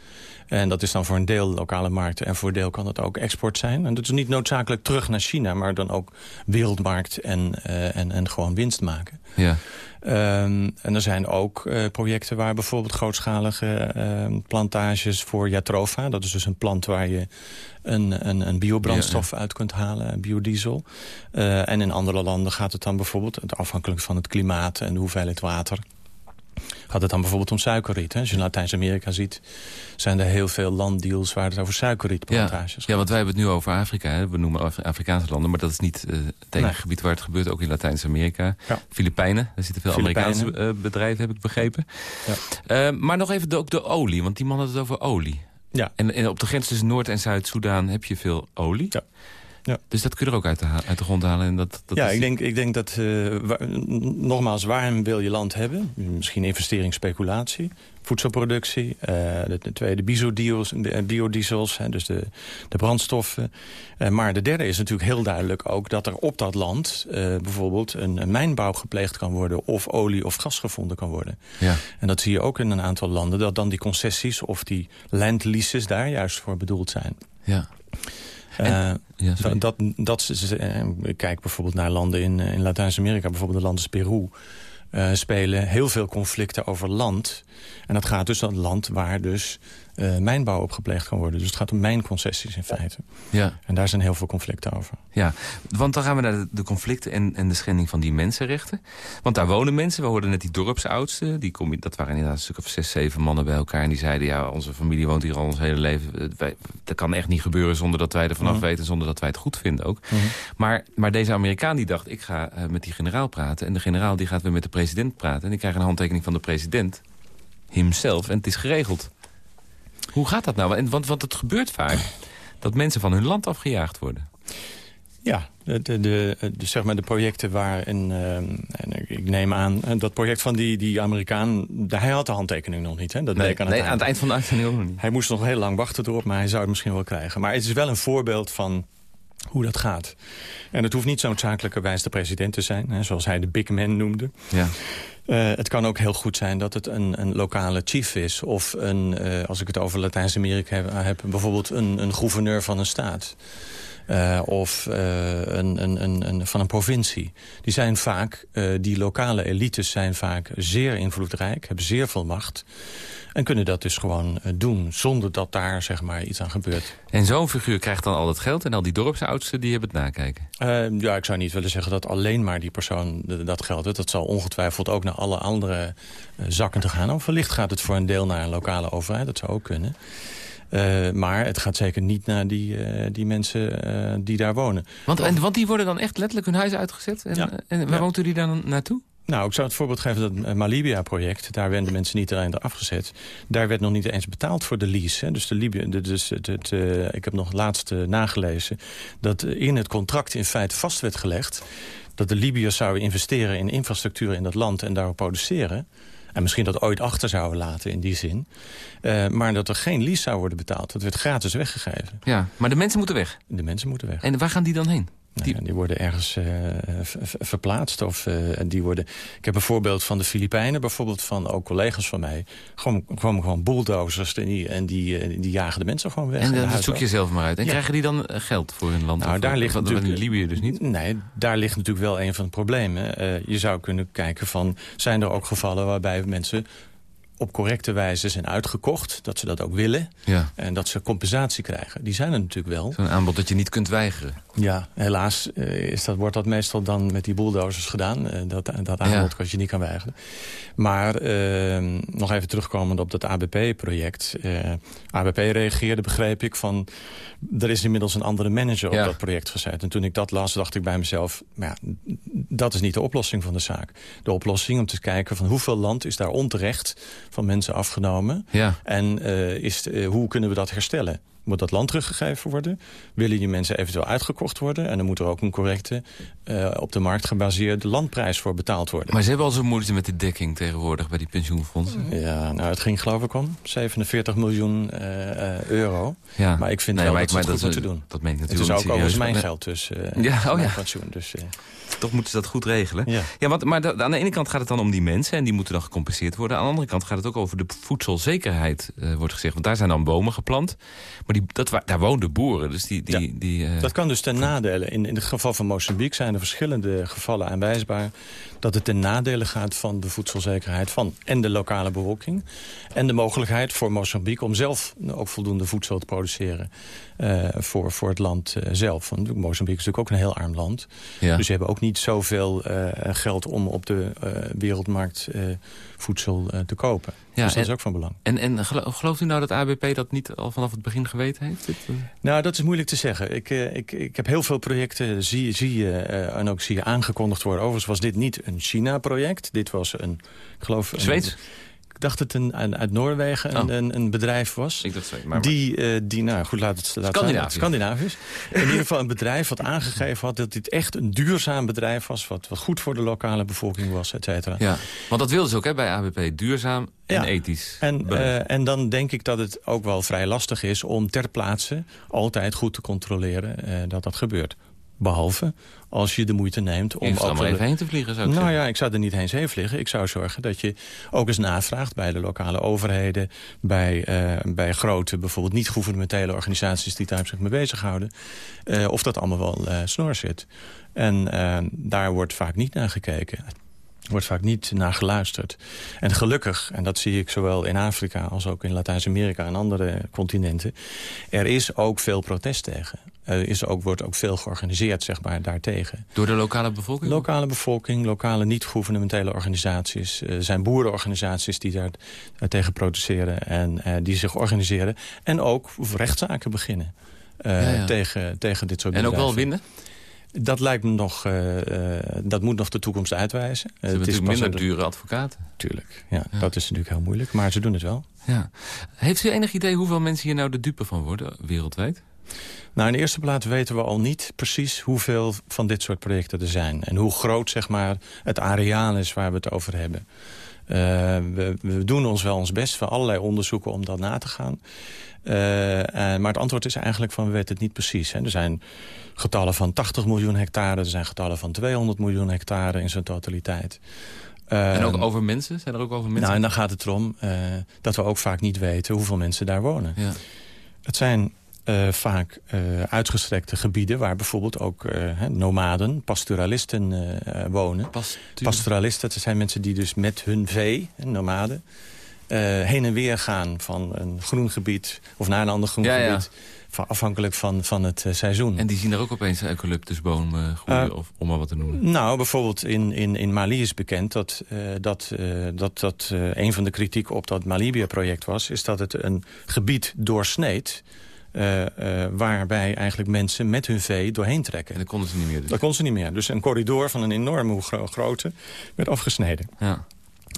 En dat is dan voor een deel lokale markten en voor een deel kan het ook export zijn. En dat is niet noodzakelijk terug naar China, maar dan ook wereldmarkt en, eh, en, en gewoon winst maken. Ja. Ehm, en er zijn ook eh, projecten waar bijvoorbeeld grootschalige ehm, plantages voor Jatropha... dat is dus een plant waar je een, een, een biobrandstof uit kunt halen, biodiesel. Eh, en in andere landen gaat het dan bijvoorbeeld, afhankelijk van het klimaat en de hoeveelheid water... gaat het dan bijvoorbeeld om suikerriet. Hè? Als je Latijns-Amerika ziet, zijn er heel veel landdeals... waar het over suikerrietplantages Ja. gaat. ja, want wij hebben het nu over Afrika. Hè. We noemen Af- Afrikaanse landen, maar dat is niet eh, het enige Nee. gebied waar het gebeurt. Ook in Latijns-Amerika. Ja. Filipijnen, daar zitten veel Filipijnen. Amerikaanse eh, bedrijven, heb ik begrepen. Ja. Eh, maar nog even de, ook de olie, want die man had het over olie. Ja. En, en op de grens tussen Noord- en Zuid-Soedan heb je veel olie. Ja. Ja. Dus dat kun je er ook uit de, uit de grond halen. En dat, dat ja, is- ik denk, ik denk dat, eh, wa- n- nogmaals, waarom wil je land hebben? Misschien investering, speculatie, voedselproductie. eh, de, de tweede, biodiesels, eh, biodiesels hè, dus de, de brandstoffen. Eh, maar de derde is natuurlijk heel duidelijk ook dat er op dat land... eh, bijvoorbeeld een, een mijnbouw gepleegd kan worden... of olie of gas gevonden kan worden. Ja. En dat zie je ook in een aantal landen... dat dan die concessies of die landleases daar juist voor bedoeld zijn. Ja. Eh, Ja, dat, dat, dat eh, kijk bijvoorbeeld naar landen in, eh, in Latijns-Amerika, bijvoorbeeld de landen Peru. spelen heel veel conflicten over land. En dat gaat dus om een land waar dus eh, mijnbouw op gepleegd kan worden. Dus het gaat om mijnconcessies in feite. ja. En daar zijn heel veel conflicten over. Ja, want dan gaan we naar de, conflicten en, en de schending van die mensenrechten. Want daar wonen mensen. We hoorden net die dorpsoudsten. Die kom, dat waren inderdaad een stuk of zes, zeven mannen bij elkaar. En die zeiden, ja, onze familie woont hier al ons hele leven. Eh, Wij, dat kan echt niet gebeuren zonder dat wij er vanaf Mhm. weten. Zonder dat wij het goed vinden ook. Maar, maar deze Amerikaan die dacht, ik ga eh, met die generaal praten. En de generaal die gaat weer met de president praten. En ik krijg een handtekening van de president. Himself. En het is geregeld. Hoe gaat dat nou? En, want, want het gebeurt vaak dat mensen van hun land afgejaagd worden. Ja, de, de, de, de- zeg maar de projecten waar... In, eh, en ik neem aan, eh, dat project van die, die Amerikaan... hij had de handtekening nog niet, hè? Dat Nee, bleek aan het nee, eind. aan het eind van de uitzending nog niet. Hij moest nog heel lang wachten erop, maar hij zou het misschien wel krijgen. Maar het is wel een voorbeeld van hoe dat gaat. En het hoeft niet zo noodzakelijkerwijs de president te zijn... Hè, zoals hij de big man noemde. Ja. Eh, het kan ook heel goed zijn dat het een, een lokale chief is. Of een, eh, als ik het over Latijns-Amerika heb, heb, bijvoorbeeld een, een gouverneur van een staat. Eh, of eh, een, een, een, een, van een provincie. Die zijn vaak, eh, die lokale elites zijn vaak zeer invloedrijk, hebben zeer veel macht. En kunnen dat dus gewoon doen, zonder dat daar zeg maar, iets aan gebeurt. En zo'n figuur krijgt dan al het geld... en al die dorpsoudsten die hebben het nakijken. Eh, ja, ik zou niet willen zeggen dat alleen maar die persoon dat geldt. Dat zal ongetwijfeld ook naar alle andere zakken te gaan. Of wellicht gaat het voor een deel naar een lokale overheid. Dat zou ook kunnen. Eh, maar het gaat zeker niet naar die, eh, die mensen eh, die daar wonen. Want, en, want die worden dan echt letterlijk hun huis uitgezet? En, Ja. en waar Ja. woont u die dan naartoe? Nou, ik zou het voorbeeld geven dat het Malibia-project... daar werden de mensen niet alleen afgezet. Daar werd nog niet eens betaald voor de lease. Hè. Dus, de Libië, dus het, het, ik heb nog laatst nagelezen... dat in het contract in feite vast werd gelegd... dat de Libiërs zouden investeren in infrastructuur in dat land... en daarop produceren. En misschien dat ooit achter zouden laten in die zin. Eh, maar dat er geen lease zou worden betaald. Dat werd gratis weggegeven. Ja, maar de mensen moeten weg. De mensen moeten weg. En waar gaan die dan heen? Nou ja, die worden ergens eh, ver- ver- verplaatst. Of, eh, die worden... Ik heb een voorbeeld van de Filipijnen, bijvoorbeeld van ook collega's van mij. Gewoon, gewoon, gewoon bulldozers en die, en die, eh, die jagen de mensen gewoon weg. En dat zoek je zelf maar uit. En Ja. krijgen die dan geld voor hun land? Nou, daar ligt natuurlijk... In Libië dus niet? Nee, daar ligt natuurlijk wel een van de problemen. Je zou kunnen kijken van... zijn er ook gevallen waarbij mensen op correcte wijze zijn uitgekocht... dat ze dat ook willen Ja, en dat ze compensatie krijgen. Die zijn er natuurlijk wel. zo'n aanbod dat je niet kunt weigeren. Ja, helaas eh, is dat, wordt dat meestal dan met die bulldozers gedaan. Eh, dat, dat aanbod Ja. kan je niet kan weigeren. Maar eh, nog even terugkomend op dat ABP-project. eh, ABP reageerde, begreep ik, van... er is inmiddels een andere manager op dat project gezet. En toen ik dat las, dacht ik bij mezelf... Maar ja, dat is niet de oplossing van de zaak. De oplossing om te kijken van hoeveel land is daar onterecht... van mensen afgenomen. Ja. En eh, is, eh, hoe kunnen we dat herstellen? Moet dat land teruggegeven worden? Willen die mensen eventueel uitgekocht worden? En dan moet er ook een correcte, eh, op de markt gebaseerde landprijs voor betaald worden. Maar ze hebben al zo moeite met de dekking tegenwoordig bij die pensioenfondsen. Ja, nou, het ging geloof ik om 47 miljoen euro. Ja. Maar ik vind Nee, wel dat ze het goed maar moeten dat- doen. dat meen ik Het is natuurlijk ook niet overigens serieus, mijn geld, dus Ja, oh pensioen. Dus, Toch moeten ze dat goed regelen. Ja. Ja, want, maar aan de ene kant gaat het dan om die mensen... en die moeten dan gecompenseerd worden. Aan de andere kant gaat het ook over de voedselzekerheid, eh, wordt gezegd. Want daar zijn dan bomen geplant. Maar die, dat, daar woonden boeren, dus die... die, Ja. die eh, Dat kan dus ten nadele. In, in het geval van Mozambique zijn er verschillende gevallen aanwijsbaar... dat het ten nadele gaat van de voedselzekerheid van en de lokale bevolking... en de mogelijkheid voor Mozambique om zelf ook voldoende voedsel te produceren... eh, voor, voor het land eh, zelf. Want Mozambique is natuurlijk ook een heel arm land. Ja. Dus ze hebben ook niet zoveel eh, geld om op de wereldmarkt voedsel eh, te kopen. Ja, dus dat en- is ook van belang. En, en gelo- gelooft u nou dat ABP dat niet al vanaf het begin geweten heeft? Eh? Nou, dat is moeilijk te zeggen. Ik, eh, ik, ik heb heel veel projecten, zie, zie je, eh, en ook zie je aangekondigd worden. Overigens was dit niet een China-project. Dit was een, ik geloof... een- Zweeds? ik dacht het een, een- uit Noorwegen een, Oh. een, een bedrijf was. Ik dacht, maar, maar- Die, eh, die, nou goed, laat het laat zijn. Scandinavisch. In ieder geval een bedrijf wat aangegeven had dat dit echt een duurzaam bedrijf was. Wat, wat goed voor de lokale bevolking was, et cetera. Ja, want dat wilden ze ook hè, bij ABP. Duurzaam en Ja. ethisch. En, eh, en dan denk ik dat het ook wel vrij lastig is om ter plaatse altijd goed te controleren eh, dat dat gebeurt. Behalve als je de moeite neemt om er ook... even heen te vliegen, zou ik nou zeggen. ja, ik zou er niet heen heen vliegen. Ik zou zorgen dat je ook eens navraagt bij de lokale overheden... bij, eh, bij grote, bijvoorbeeld niet-governementele organisaties... die daar zich mee bezighouden, eh, of dat allemaal wel eh, snor zit. En daar wordt vaak niet naar gekeken. Wordt vaak niet naar geluisterd. En gelukkig, en dat zie ik zowel in Afrika als ook in Latijns-Amerika en andere continenten... er is ook veel protest tegen. Er is ook, wordt ook veel georganiseerd, zeg maar, daartegen. Door de lokale bevolking? Lokale bevolking, lokale niet-gouvernementele organisaties. eh, Er zijn boerenorganisaties die daar, tegen protesteren en eh, die zich organiseren. En ook rechtszaken beginnen Ja, ja. Tegen, tegen dit soort en ook wel winnen? Dat lijkt me nog, dat moet nog de toekomst uitwijzen. Ze hebben natuurlijk pas minder dure advocaten. Tuurlijk, ja, dat is natuurlijk heel moeilijk. Maar ze doen het wel. Ja. Heeft u enig idee hoeveel mensen hier nou de dupe van worden wereldwijd? Nou, in de eerste plaats weten we al niet precies hoeveel van dit soort projecten er zijn. En hoe groot zeg maar, het areaal is waar we het over hebben. Eh, we, we doen ons wel ons best voor allerlei onderzoeken om dat na te gaan. Eh, eh, maar het antwoord is eigenlijk van we weten het niet precies. Hè. Er zijn getallen van 80 miljoen hectare. Er zijn getallen van 200 miljoen hectare in zijn totaliteit. en ook Ehm, over mensen? Zijn er ook over mensen? nou, en dan gaat het erom dat we ook vaak niet weten hoeveel mensen daar wonen. ja. Het zijn eh, vaak eh, uitgestrekte gebieden waar bijvoorbeeld ook eh, nomaden, pastoralisten wonen. Pas, Pastoralisten, dat zijn mensen die dus met hun vee, nomaden, heen en weer gaan van een groen gebied of naar een ander groen Ja, ja. gebied. van- afhankelijk van, van het seizoen. En die zien er ook opeens eucalyptusbomen groeien, of, om maar wat te noemen. Nou, bijvoorbeeld in, in, in Mali is bekend dat, dat, dat, dat een van de kritiek op dat Malibia-project was... is dat het een gebied doorsneed... eh, eh, waarbij eigenlijk mensen met hun vee doorheen trekken. En dat konden ze niet meer dus. Dat kon ze niet meer. Dus een corridor van een enorme gro- grootte werd afgesneden. Ja.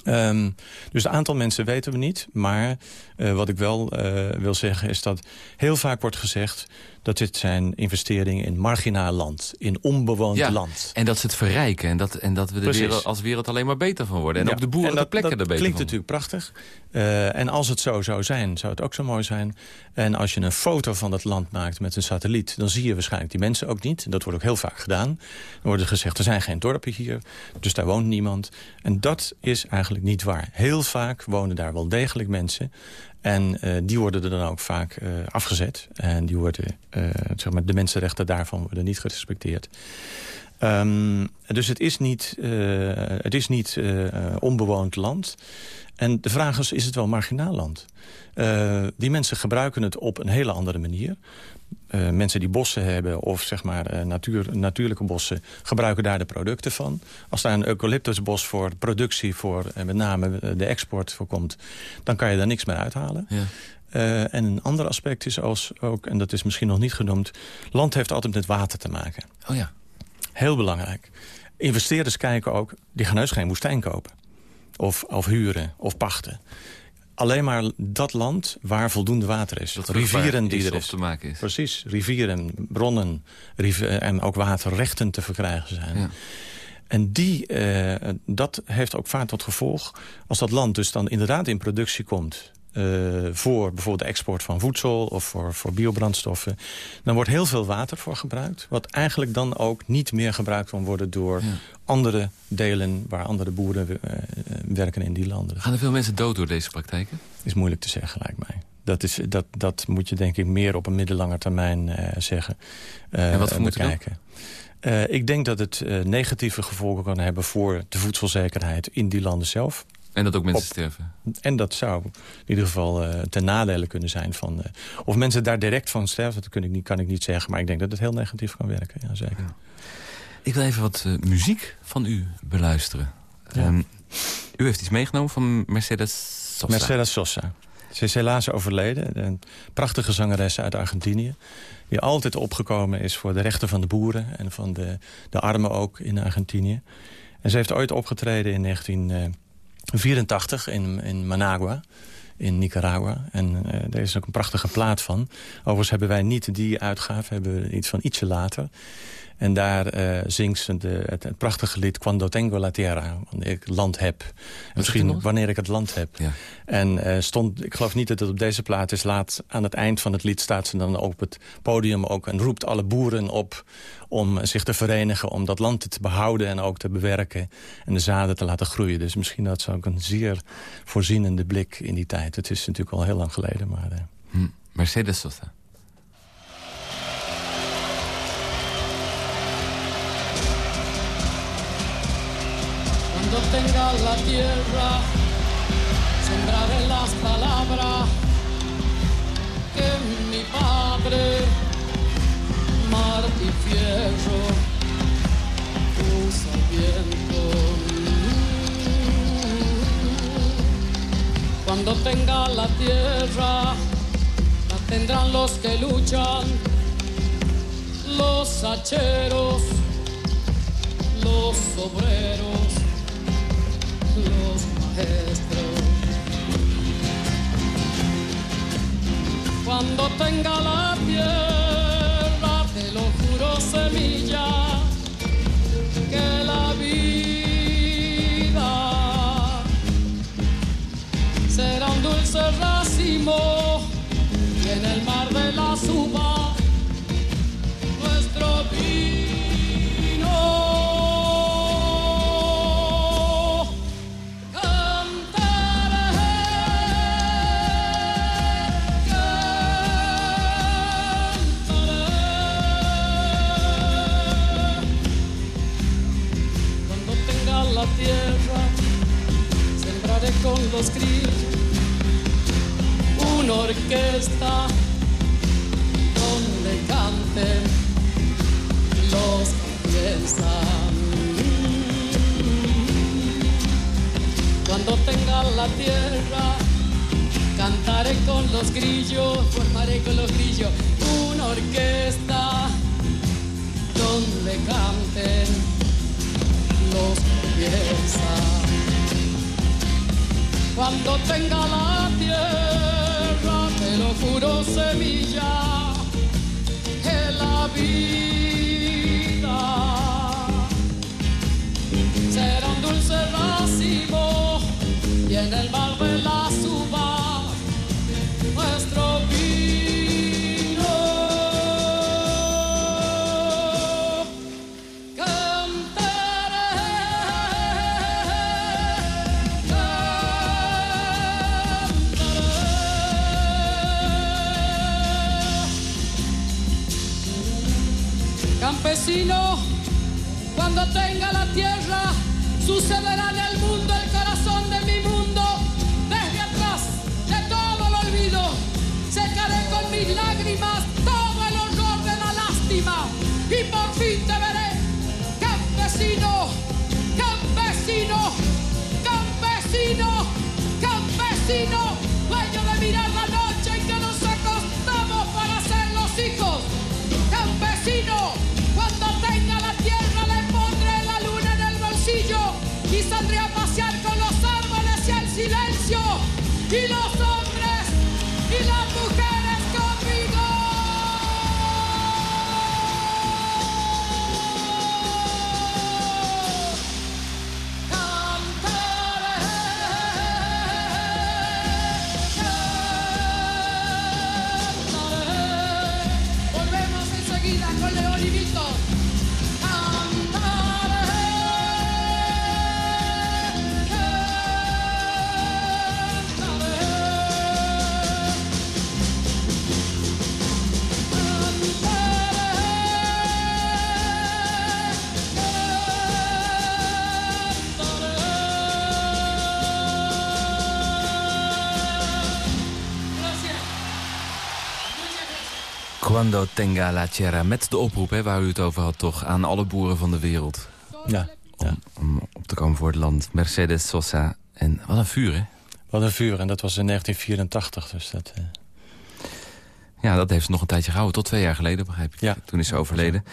Ehm, dus het aantal mensen weten we niet. Maar eh, wat ik wel wil zeggen is dat heel vaak wordt gezegd... dat dit zijn investeringen in marginaal land. In onbewoond Ja, land. En dat ze het verrijken. En dat, en dat we de wereld, als wereld alleen maar beter van worden. En Ja, ook de boeren en ter plekke dat er beter klinkt van natuurlijk prachtig. Eh, en als het zo zou zijn, zou het ook zo mooi zijn. En als je een foto van dat land maakt met een satelliet... dan zie je waarschijnlijk die mensen ook niet. Dat wordt ook heel vaak gedaan. Dan wordt er gezegd, er zijn geen dorpen hier. Dus daar woont niemand. En dat is eigenlijk niet waar. Heel vaak wonen daar wel degelijk mensen... En eh, die worden er dan ook vaak eh, afgezet. En die worden, eh, zeg maar, de mensenrechten daarvan worden niet gerespecteerd. Ehm, dus het is niet, het is niet onbewoond land. En de vraag is, is het wel marginaal land? Die mensen gebruiken het op een hele andere manier. Eh, mensen die bossen hebben of zeg maar eh, natuur, natuurlijke bossen... gebruiken daar de producten van. Als daar een eucalyptusbos voor productie... voor eh, met name de export voorkomt... dan kan je daar niks meer uithalen. Ja. En een ander aspect is als ook, en dat is misschien nog niet genoemd... land heeft altijd met water te maken. Oh ja. Heel belangrijk. Investeerders kijken ook, die gaan heus geen woestijn kopen. Of, of huren, of pachten. Alleen maar dat land waar voldoende water is. Dat rivieren die er is. te maken is. Precies, rivieren, bronnen rivier, en ook waterrechten te verkrijgen zijn. Ja. En die, uh, dat heeft ook vaak tot gevolg... als dat land dus dan inderdaad in productie komt... Uh, voor bijvoorbeeld de export van voedsel of voor, voor biobrandstoffen... dan wordt heel veel water voor gebruikt. Wat eigenlijk dan ook niet meer gebruikt kan worden door andere delen... waar andere boeren uh, werken in die landen. Gaan er veel mensen dood door deze praktijken? Is moeilijk te zeggen, lijkt mij. Dat, is, dat, dat moet je denk ik meer op een middellange termijn uh, zeggen. en wat moet kijken. Uh, ik denk dat het negatieve gevolgen kan hebben voor de voedselzekerheid in die landen zelf. En dat ook mensen sterven? En dat zou in ieder geval uh, ten nadele kunnen zijn. Van, of mensen daar direct van sterven, dat kan ik, niet, kan ik niet zeggen. Maar ik denk dat het heel negatief kan werken, ja, zeker. Ja. Ik wil even wat muziek van u beluisteren. Ja. Um, u heeft iets meegenomen van Mercedes Sosa. Mercedes Sosa. Ze is helaas overleden. Een prachtige zangeres uit Argentinië. Die altijd opgekomen is voor de rechten van de boeren. En van de, de armen ook in Argentinië. En ze heeft ooit opgetreden in 1984 in, in Managua in Nicaragua. En uh, daar is ook een prachtige plaat van. Overigens hebben wij niet die uitgave, hebben we iets van ietsje later. En daar uh, zingt ze de, het, prachtige lied Cuando tengo la tierra. Wanneer ik land heb. Misschien wanneer ik het land heb. Ja. En uh, stond, ik geloof niet dat het op deze plaat is. Laat aan het eind van het lied staat ze dan op het podium ook. En roept alle boeren op om zich te verenigen. Om dat land te behouden en ook te bewerken. En de zaden te laten groeien. Dus misschien dat zou ook een zeer voorzienende blik in die tijd. Het is natuurlijk al heel lang geleden. Maar, uh... hm. Mercedes Sosa. Cuando tenga la tierra, sembraré las palabras que mi padre, Martí Fierro, puso viento. Cuando tenga la tierra, la tendrán los que luchan, los hacheros, los obreros Cuando tenga la tierra, te lo juro, semilla, que la vida será un dulce racimo una orquesta donde canten los que. Cuando tenga la tierra, cantaré con los grillos, formaré con los grillos una orquesta donde canten los que. Cuando tenga la tierra, lo semilla, que la vida. Será un dulce racimo y en el mar de cuando tenga la tierra, sucederá en el mundo el Tenga la tierra. Met de oproep, hè, waar u het over had, toch, aan alle boeren van de wereld. Ja. Om, om op te komen voor het land. Mercedes Sosa. En wat een vuur, hè? Wat een vuur. En dat was in 1984. Dus dat, uh... Ja, dat heeft ze nog een tijdje gehouden. Tot twee jaar geleden, begrijp ik. Ja. Toen is ze overleden.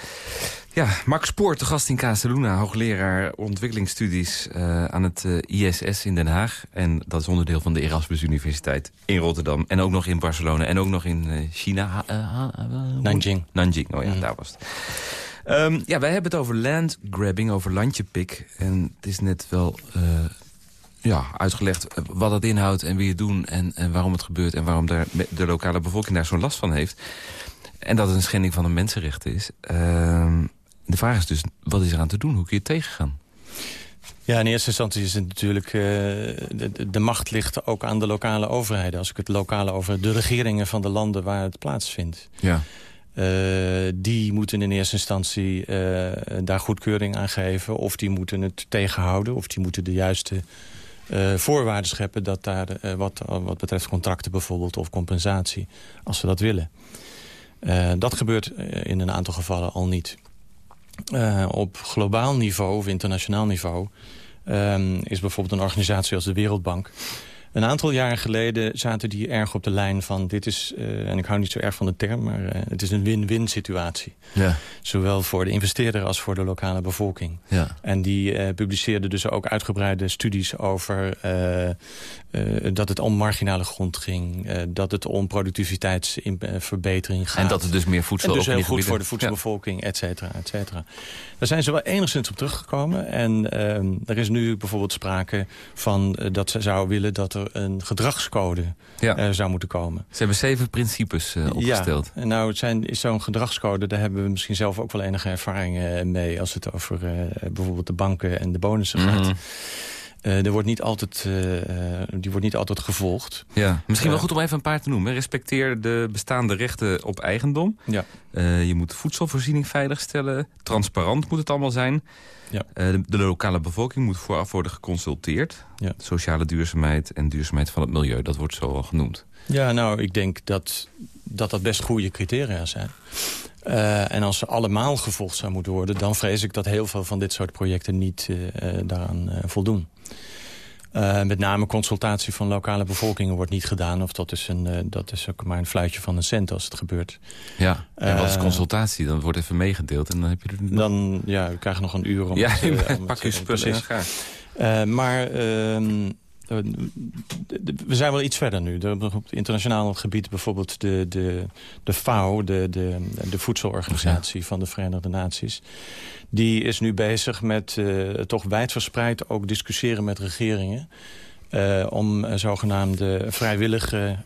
Ja, Max Spoor, de gast in Casaluna. Hoogleraar ontwikkelingsstudies uh, aan het uh, ISS in Den Haag. En dat is onderdeel van de Erasmus Universiteit in Rotterdam. En ook nog in Barcelona. En ook nog in uh, China. Nanjing. Nanjing, oh ja, mm. daar was het. Um, ja, wij hebben het over landgrabbing, over landjepik. En het is net wel ja, uitgelegd wat het inhoudt en wie het doen... En, en waarom het gebeurt en waarom daar de lokale bevolking daar zo'n last van heeft. En dat het een schending van de mensenrechten is. Uh, de vraag is dus, wat is er aan te doen? Hoe kun je het tegengaan? Ja, in eerste instantie is het natuurlijk... Uh, de, de, macht ligt ook aan de lokale overheden. Als ik het lokale over de regeringen van de landen waar het plaatsvindt. Ja. Uh, die moeten in eerste instantie uh, daar goedkeuring aan geven. Of die moeten het tegenhouden. Of die moeten de juiste voorwaarden scheppen... dat daar wat, wat betreft contracten bijvoorbeeld of compensatie... als ze dat willen. Dat gebeurt in een aantal gevallen al niet. Op globaal niveau of internationaal niveau... is bijvoorbeeld een organisatie als de Wereldbank... Een aantal jaren geleden zaten die erg op de lijn van... dit is, uh, en ik hou niet zo erg van de term... maar uh, het is een win-win situatie. Ja. Zowel voor de investeerder als voor de lokale bevolking. Ja. En die uh, publiceerden dus ook uitgebreide studies over... dat het om marginale grond ging. dat het om productiviteitsverbetering gaat. En dat het dus meer voedsel... En dus heel goed voor de voedselbevolking, ja. et cetera, et cetera. Daar zijn ze wel enigszins op teruggekomen. En ehm, er is nu bijvoorbeeld sprake van dat ze zou willen... dat er een gedragscode ja. uh, zou moeten komen. Ze hebben zeven principes uh, opgesteld. Ja, nou, het zijn, is zo'n gedragscode, daar hebben we misschien zelf ook wel enige ervaring mee... als het over bijvoorbeeld de banken en de bonussen Mhm. gaat. Uh, er wordt niet altijd, uh, die wordt niet altijd gevolgd. Ja, misschien wel goed om even een paar te noemen. Respecteer de bestaande rechten op eigendom. Ja. Je moet voedselvoorziening veiligstellen. Transparant moet het allemaal zijn. Ja. De, de, lokale bevolking moet vooraf worden geconsulteerd. Ja. Sociale duurzaamheid en duurzaamheid van het milieu. Dat wordt zo al genoemd. Ja, nou, ik denk dat dat, dat best goede criteria zijn. Uh, en als ze allemaal gevolgd zou moeten worden... dan vrees ik dat heel veel van dit soort projecten niet uh, daaraan uh, voldoen. Uh, met name consultatie van lokale bevolkingen wordt niet gedaan. Of dat is, een, uh, dat is ook maar een fluitje van een cent als het gebeurt. Ja, en wat is consultatie? Dan wordt even meegedeeld en dan heb je er... Dan, ja, we krijgen nog een uur om ja, het, om pak je spullen en maar... Uh, we zijn wel iets verder nu. Op het internationaal gebied bijvoorbeeld de, de, de FAO, de, de, de voedselorganisatie ja. van de Verenigde Naties... die is nu bezig met uh, toch wijdverspreid ook discussiëren met regeringen... Uh, om uh, zogenaamde vrijwillige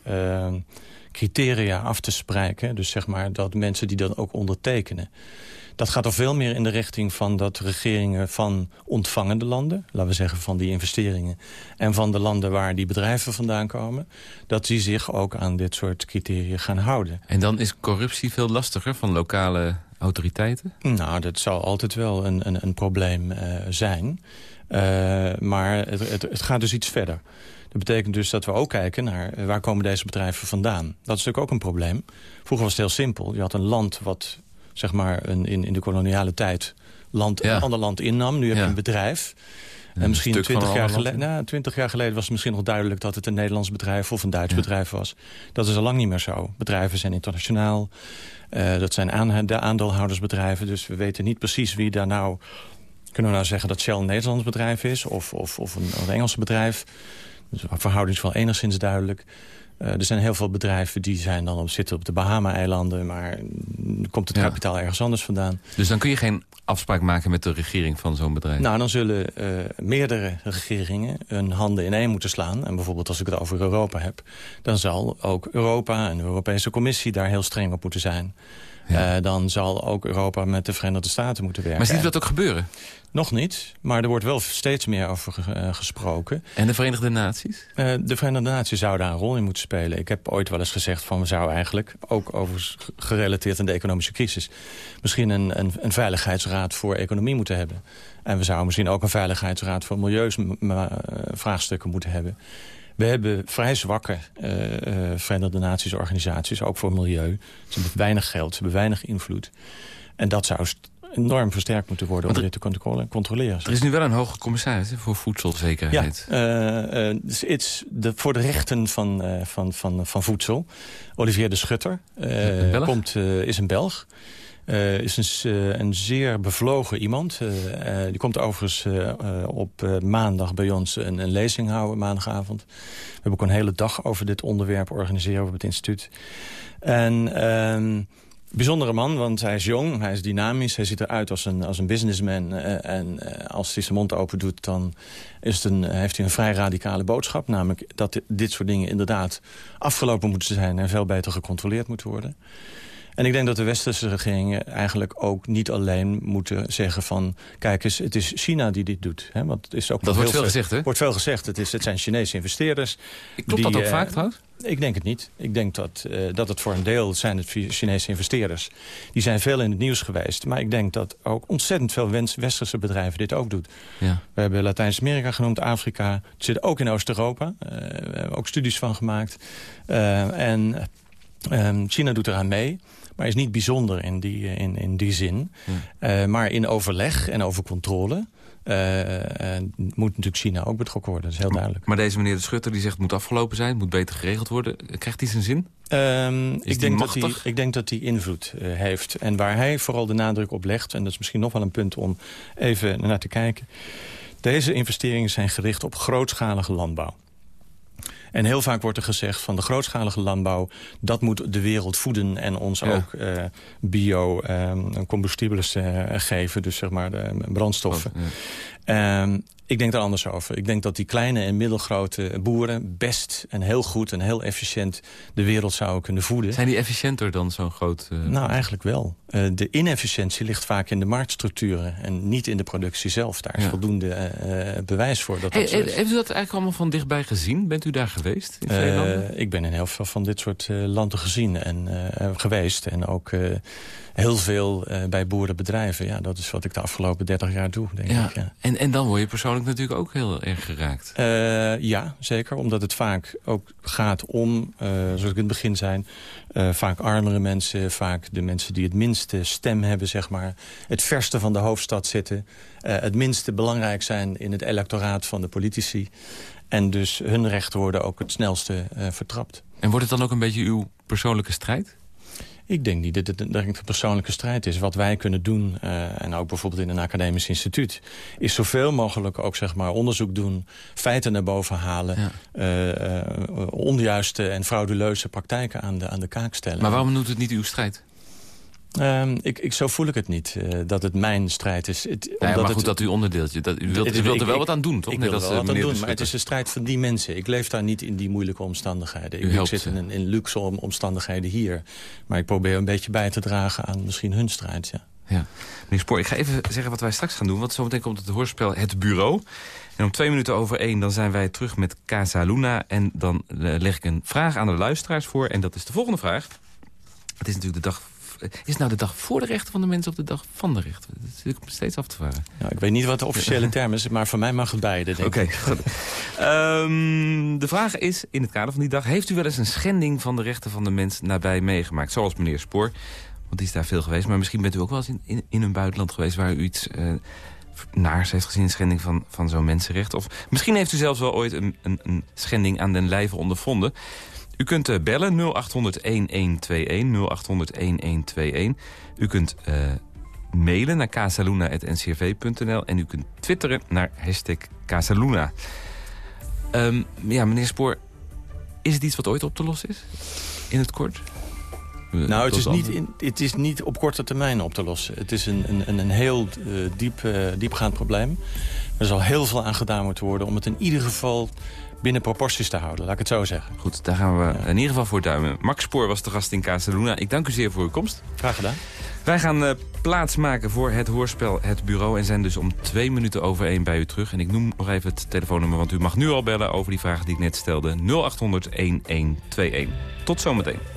criteria af te spreken. Dus zeg maar dat mensen die dat ook ondertekenen dat gaat al veel meer in de richting van dat regeringen van ontvangende landen... laten we zeggen van die investeringen... en van de landen waar die bedrijven vandaan komen... dat die zich ook aan dit soort criteria gaan houden. En dan is corruptie veel lastiger van lokale autoriteiten? Nou, dat zal altijd wel een, een, een probleem uh, zijn. Uh, maar het, het, het gaat dus iets verder. Dat betekent dus dat we ook kijken naar waar komen deze bedrijven vandaan. Dat is natuurlijk ook een probleem. Vroeger was het heel simpel. Je had een land wat zeg maar een, in, in de koloniale tijd land, Ja. een ander land innam. Nu heb je Ja. een bedrijf. En, misschien twintig jaar, geleden, nou, 20 jaar geleden was het misschien nog duidelijk... dat het een Nederlands bedrijf of een Duits Ja. bedrijf was. Dat is al lang niet meer zo. Bedrijven zijn internationaal. Eh, dat zijn aan, de aandeelhoudersbedrijven. Dus we weten niet precies wie daar nou... Kunnen we nou zeggen dat Shell een Nederlands bedrijf is? Of, of, of een, een Engels bedrijf? Dus de verhouding is wel enigszins duidelijk. Uh, er zijn heel veel bedrijven die zijn dan op, zitten op de Bahama-eilanden... maar komt het Ja. kapitaal ergens anders vandaan. Dus dan kun je geen afspraak maken met de regering van zo'n bedrijf? Nou, dan zullen uh, meerdere regeringen hun handen ineen moeten slaan. En bijvoorbeeld als ik het over Europa heb... dan zal ook Europa en de Europese Commissie daar heel streng op moeten zijn. Ja. Uh, dan zal ook Europa met de Verenigde Staten moeten werken. maar ziet dat ook gebeuren? Nog niet, maar er wordt wel steeds meer over uh, gesproken. En de Verenigde Naties? Uh, de Verenigde Naties zouden daar een rol in moeten spelen. Ik heb ooit wel eens gezegd van we zouden eigenlijk... ook overigens gerelateerd aan de economische crisis... misschien een, een, een veiligheidsraad voor economie moeten hebben. En we zouden misschien ook een veiligheidsraad voor milieuvraagstukken moeten hebben. We hebben vrij zwakke uh, Verenigde Naties organisaties, ook voor milieu. Ze hebben weinig geld, ze hebben weinig invloed. En dat zou enorm versterkt moeten worden om dit te kunnen controleren. Er is nu wel een hoge commissaris voor voedselzekerheid. Ja, uh, it's de, voor de rechten van, uh, van, van, van voedsel. Olivier de Schutter komt, is een Belg. Uh, is een, uh, een, zeer bevlogen iemand. Uh, die komt overigens op maandag bij ons een, een, lezing houden, maandagavond. We hebben ook een hele dag over dit onderwerp organiseren op het instituut. En ehm, bijzondere man, want hij is jong, hij is dynamisch. Hij ziet eruit als een, als een businessman. en als hij zijn mond open doet, dan is het een, heeft hij een vrij radicale boodschap. Namelijk dat dit soort dingen inderdaad afgelopen moeten zijn... en veel beter gecontroleerd moeten worden. En ik denk dat de westerse regeringen eigenlijk ook niet alleen moeten zeggen van... kijk eens, het is China die dit doet. Hè? Want het is ook dat wordt veel gezegd, hè? wordt veel gezegd. Het, is, het zijn Chinese investeerders. Klopt die, dat ook uh, vaak trouwens? Ik denk het niet. Ik denk dat, uh, dat het voor een deel zijn het Chinese investeerders. Die zijn veel in het nieuws geweest. Maar ik denk dat ook ontzettend veel westerse bedrijven dit ook doen. Ja. We hebben Latijns-Amerika genoemd, Afrika. Het zit ook in Oost-Europa. Uh, we hebben ook studies van gemaakt. en ehm, China doet eraan mee maar is niet bijzonder in die, in, in die zin. Uh, maar in overleg en over controle... Uh, moet natuurlijk China ook betrokken worden, dat is heel duidelijk. Maar deze meneer De Schutter die zegt het moet afgelopen zijn... het moet beter geregeld worden. Krijgt hij zijn zin? Um, ik, denk dat hij, ik denk dat hij invloed uh, heeft. En waar hij vooral de nadruk op legt... en dat is misschien nog wel een punt om even naar te kijken... deze investeringen zijn gericht op grootschalige landbouw. En heel vaak wordt er gezegd van de grootschalige landbouw... dat moet de wereld voeden en ons ook uh, bio-combustibles ehm, uh, uh, geven. Dus zeg maar de brandstoffen. Oh, ja. um, ik denk er anders over. Ik denk dat die kleine en middelgrote boeren best en heel goed en heel efficiënt de wereld zouden kunnen voeden. Zijn die efficiënter dan zo'n groot... Uh... Nou, eigenlijk wel. Uh, de inefficiëntie ligt vaak in de marktstructuren en niet in de productie zelf. Daar is ja. voldoende uh, bewijs voor. Dat hey, dat heeft u dat eigenlijk allemaal van dichtbij gezien? Bent u daar geweest? In ik ben in heel veel van dit soort landen gezien en geweest. En ook heel veel bij boerenbedrijven. Ja, dat is wat ik de afgelopen 30 jaar doe, denk ja. ik. Ja. En, en dan word je persoonlijk natuurlijk ook heel erg geraakt. Uh, ja, zeker. Omdat het vaak ook gaat om, uh, zoals ik in het begin zei... vaak armere mensen, vaak de mensen die het minste stem hebben, zeg maar. Het verste van de hoofdstad zitten. het minste belangrijk zijn in het electoraat van de politici. En dus hun rechten worden ook het snelste vertrapt. En wordt het dan ook een beetje uw persoonlijke strijd? Ik denk niet dat het een persoonlijke strijd is. Wat wij kunnen doen, uh, en ook bijvoorbeeld in een academisch instituut... is zoveel mogelijk ook zeg maar, onderzoek doen, feiten naar boven halen... Ja. Uh, uh, onjuiste en frauduleuze praktijken aan de, aan de kaak stellen. Maar waarom noemt het niet uw strijd? Um, ik, ik, zo voel ik het niet, uh, dat het mijn strijd is. Het, ja, maar goed, het, dat u onderdeeltje. Dat, u wilt, u wilt er wel ik, wat aan doen, toch? Ik wil er wel wat aan doen, maar het is de strijd van die mensen. Ik leef daar niet in die moeilijke omstandigheden. U ik, zit in, in luxe omstandigheden hier. Maar ik probeer een beetje bij te dragen aan misschien hun strijd, ja. Ja. Meneer Spoor, ik ga even zeggen wat wij straks gaan doen. Want zometeen komt het hoorspel Het Bureau. En om twee minuten over één dan zijn wij terug met Casa Luna. En dan uh, leg ik een vraag aan de luisteraars voor. En dat is de volgende vraag. Het is natuurlijk de dag is het nou de dag voor de rechten van de mensen of de dag van de rechten? Dat zit ik steeds af te vragen. Nou, ik weet niet wat de officiële term is, maar voor mij mag het beide, denk okay, ik. Oké, um, de vraag is, in het kader van die dag... heeft u wel eens een schending van de rechten van de mens nabij meegemaakt? Zoals meneer Spoor, want die is daar veel geweest. Maar misschien bent u ook wel eens in, in, in een buitenland geweest... waar u iets uh, naars heeft gezien, een schending van, van zo'n mensenrecht. Of misschien heeft u zelfs wel ooit een, een, een schending aan den lijve ondervonden... U kunt uh, bellen 0800-1121, 0800-1121. U kunt uh, mailen naar casaluna.ncrv.nl en u kunt twitteren naar hashtag Casaluna. Um, ja, meneer Spoor, is het iets wat ooit op te lossen is? In het kort? Nou, het is, niet in, het is niet op korte termijn op te lossen. Het is een, een, een heel uh, diep, uh, diepgaand probleem. Er zal heel veel aan gedaan moeten worden om het in ieder geval binnen proporties te houden, laat ik het zo zeggen. Goed, daar gaan we ja. in ieder geval voor duimen. Max Spoor was de gast in Casaluna. Ik dank u zeer voor uw komst. Graag gedaan. Wij gaan uh, plaatsmaken voor het hoorspel Het Bureau... en zijn dus om twee minuten over één bij u terug. En ik noem nog even het telefoonnummer, want u mag nu al bellen... over die vragen die ik net stelde. 0800-1121. Tot zometeen.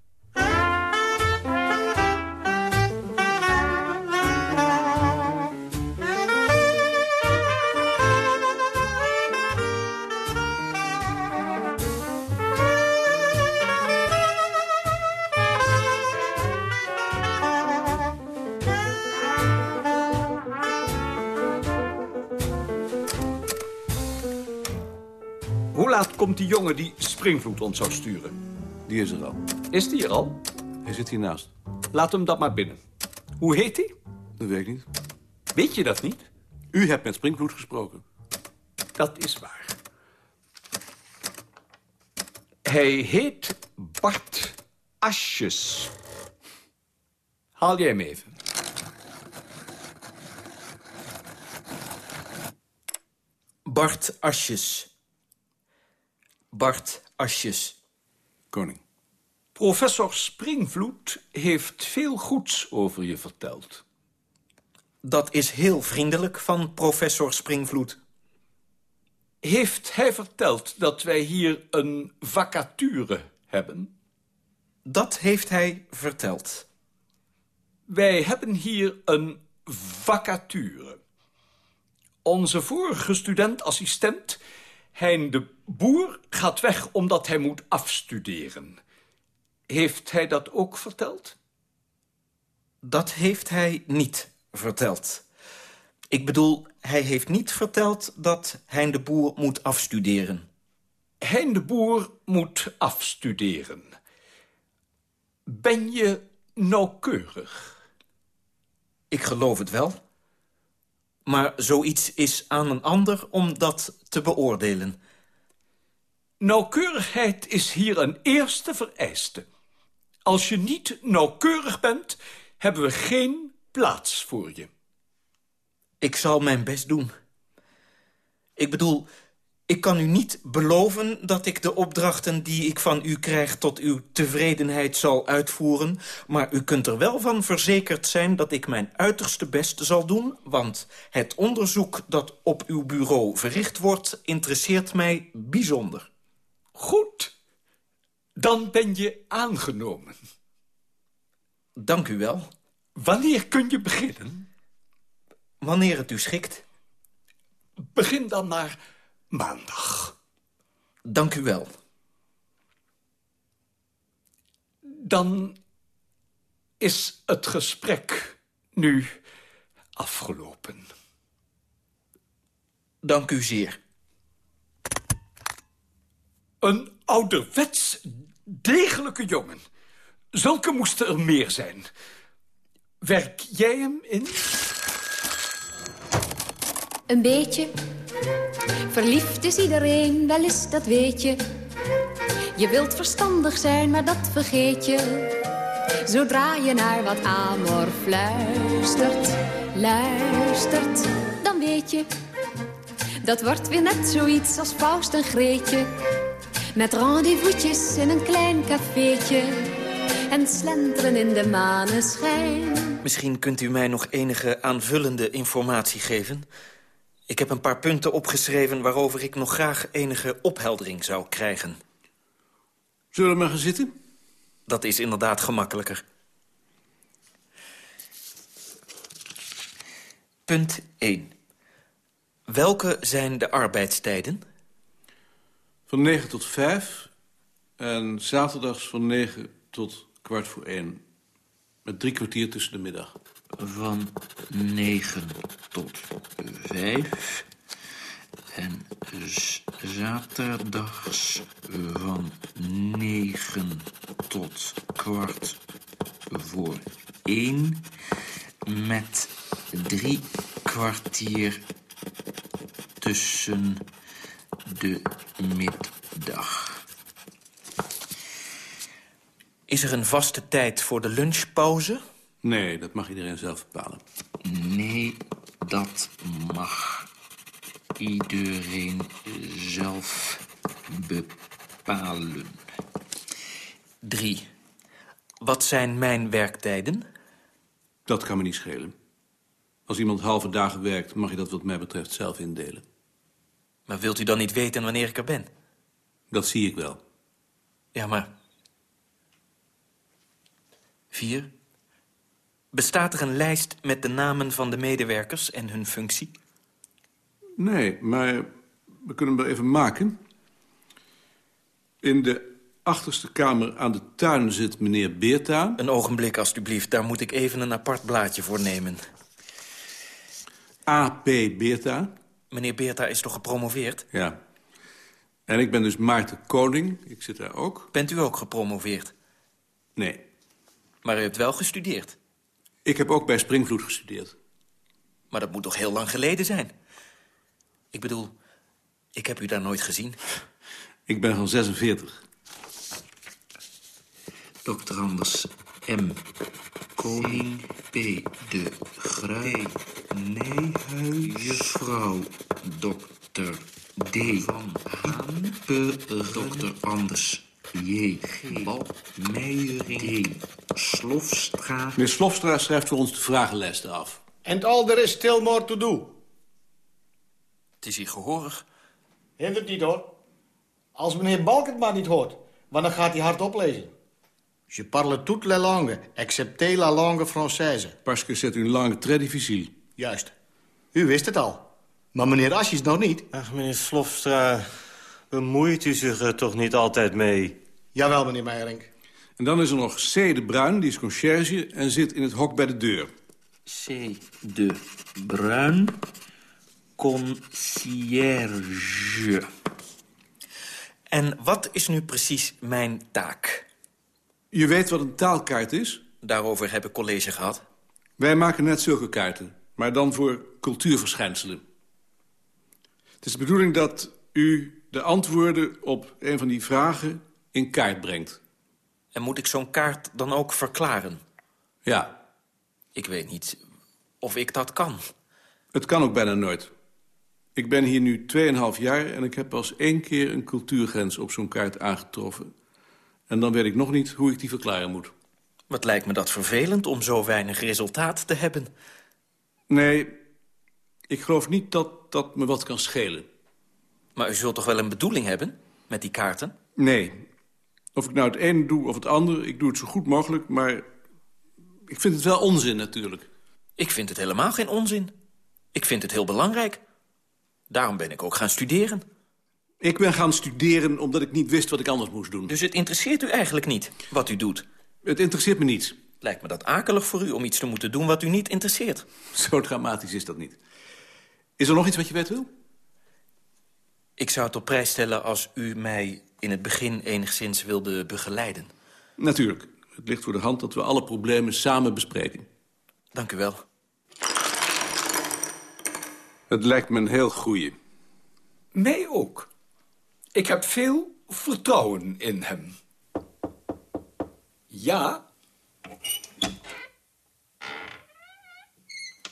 Komt die jongen die Springvloed ons zou sturen? Die is er al. Is die er al? Hij zit hiernaast. Laat hem dat maar binnen. Hoe heet hij? Dat weet ik niet. Weet je dat niet? U hebt met Springvloed gesproken. Dat is waar. Hij heet Bart Asjes. Haal jij hem even. Bart Asjes. Bart Asjes. Koning. Professor Springvloed heeft veel goeds over je verteld. Dat is heel vriendelijk van professor Springvloed. Heeft hij verteld dat wij hier een vacature hebben? Dat heeft hij verteld. Wij hebben hier een vacature. Onze vorige student-assistent, Hein de Boer, gaat weg omdat hij moet afstuderen. Heeft hij dat ook verteld? Dat heeft hij niet verteld. Ik bedoel, hij heeft niet verteld dat Hein de Boer moet afstuderen. Hein de Boer moet afstuderen. Ben je nauwkeurig? Ik geloof het wel. Maar zoiets is aan een ander om dat te beoordelen. Nauwkeurigheid is hier een eerste vereiste. Als je niet nauwkeurig bent, hebben we geen plaats voor je. Ik zal mijn best doen. Ik bedoel, ik kan u niet beloven dat ik de opdrachten die ik van u krijg... tot uw tevredenheid zal uitvoeren. Maar u kunt er wel van verzekerd zijn dat ik mijn uiterste best zal doen... want het onderzoek dat op uw bureau verricht wordt... interesseert mij bijzonder. Goed. Dan ben je aangenomen. Dank u wel. Wanneer kun je beginnen? Wanneer het u schikt. Begin dan maar maandag. Dank u wel. Dan is het gesprek nu afgelopen. Dank u zeer. Een ouderwets degelijke jongen. Zulke moesten er meer zijn. Werk jij hem in? Een beetje. Verliefd is iedereen, wel eens, dat weet je. Je wilt verstandig zijn, maar dat vergeet je. Zodra je naar wat amor fluistert, luistert, dan weet je. Dat wordt weer net zoiets als Faust en Greetje. Met rendezvous'tjes in een klein cafeetje. En slenteren in de maneschijn. Misschien kunt u mij nog enige aanvullende informatie geven. Ik heb een paar punten opgeschreven waarover ik nog graag enige opheldering zou krijgen. Zullen we maar gaan zitten? Dat is inderdaad gemakkelijker. Punt 1. Welke zijn de arbeidstijden? Van 9 tot 5 en zaterdags van 9 tot kwart voor 1. Met drie kwartier tussen de middag. Van 9 tot 5 en zaterdags van 9 tot kwart voor 1 met drie kwartier tussen de middag. Is er een vaste tijd voor de lunchpauze? Nee, dat mag iedereen zelf bepalen. Nee, dat mag iedereen zelf bepalen. Drie. Wat zijn mijn werktijden? Dat kan me niet schelen. Als iemand halve dagen werkt, mag je dat wat mij betreft zelf indelen. Maar wilt u dan niet weten wanneer ik er ben? Dat zie ik wel. Ja, maar... Vier. Bestaat er een lijst met de namen van de medewerkers en hun functie? Nee, maar we kunnen hem wel even maken. In de achterste kamer aan de tuin zit meneer Beerta. Een ogenblik, alstublieft. Daar moet ik even een apart blaadje voor nemen. A.P. Beerta. Meneer Beerta is toch gepromoveerd? Ja. En ik ben dus Maarten Koning. Ik zit daar ook. Bent u ook gepromoveerd? Nee. Maar u hebt wel gestudeerd? Ik heb ook bij Springvloed gestudeerd. Maar dat moet toch heel lang geleden zijn? Ik bedoel, ik heb u daar nooit gezien. Ik ben van 46. Dokter Anders M. Koning P. de Grui Nijhuis. Juffrouw Dokter D. Van Haan. Dokter Anders J. Bal Meijering D. Slofstra. Meneer Slofstra schrijft voor ons de vragenlijsten af. And all there is still more to do. Het is hier gehoorig. Hindert niet, hoor. Als meneer Balk het maar niet hoort, want dan gaat hij hard oplezen. Je parle toute la langue, excepté la langue française. Parce que c'est une langue très difficile. Juist. U wist het al. Maar meneer Asjes nog niet. Ach, meneer Slofstra, bemoeit u zich er toch niet altijd mee? Jawel, meneer Meijerink. En dan is er nog C. de Bruin, die is conciërge en zit in het hok bij de deur. C. de Bruin, concierge. En wat is nu precies mijn taak? Je weet wat een taalkaart is? Daarover heb ik college gehad. Wij maken net zulke kaarten, maar dan voor cultuurverschijnselen. Het is de bedoeling dat u de antwoorden op een van die vragen in kaart brengt. En moet ik zo'n kaart dan ook verklaren? Ja. Ik weet niet of ik dat kan. Het kan ook bijna nooit. Ik ben hier nu 2,5 jaar en ik heb pas één keer een cultuurgrens op zo'n kaart aangetroffen. En dan weet ik nog niet hoe ik die verklaren moet. Wat lijkt me dat vervelend om zo weinig resultaat te hebben. Nee, ik geloof niet dat dat me wat kan schelen. Maar u zult toch wel een bedoeling hebben met die kaarten? Nee. Of ik nou het ene doe of het andere, ik doe het zo goed mogelijk, maar ik vind het wel onzin natuurlijk. Ik vind het helemaal geen onzin. Ik vind het heel belangrijk. Daarom ben ik ook gaan studeren. Ik ben gaan studeren omdat ik niet wist wat ik anders moest doen. Dus het interesseert u eigenlijk niet wat u doet? Het interesseert me niet. Lijkt me dat akelig voor u om iets te moeten doen wat u niet interesseert. Zo dramatisch is dat niet. Is er nog iets wat je weten wil? Ik zou het op prijs stellen als u mij in het begin enigszins wilde begeleiden. Natuurlijk. Het ligt voor de hand dat we alle problemen samen bespreken. Dank u wel. Het lijkt me een heel goeie. Mij ook. Ik heb veel vertrouwen in hem. Ja?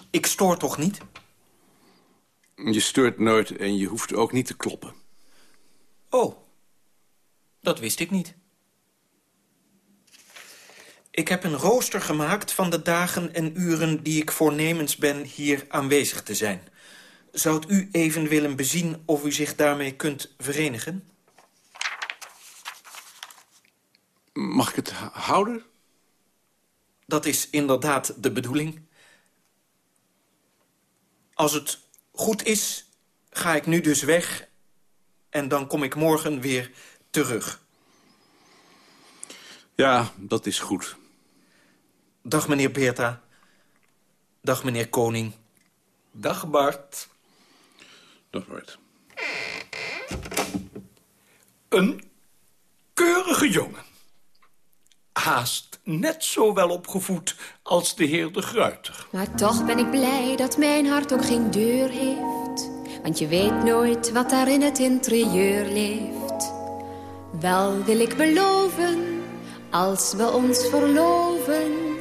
Ik stoor toch niet? Je steurt nooit en je hoeft ook niet te kloppen. Oh, dat wist ik niet. Ik heb een rooster gemaakt van de dagen en uren die ik voornemens ben hier aanwezig te zijn. Zou u even willen bezien of u zich daarmee kunt verenigen? Mag ik het houden? Dat is inderdaad de bedoeling. Als het goed is, ga ik nu dus weg... en dan kom ik morgen weer terug. Ja, dat is goed. Dag, meneer Beerta. Dag, meneer Koning. Dag, Bart. Dag, Bart. Een keurige jongen. Haast net zo wel opgevoed als de heer de Gruiter. Maar toch ben ik blij dat mijn hart ook geen deur heeft. Want je weet nooit wat daar in het interieur leeft. Wel wil ik beloven, als we ons verloven...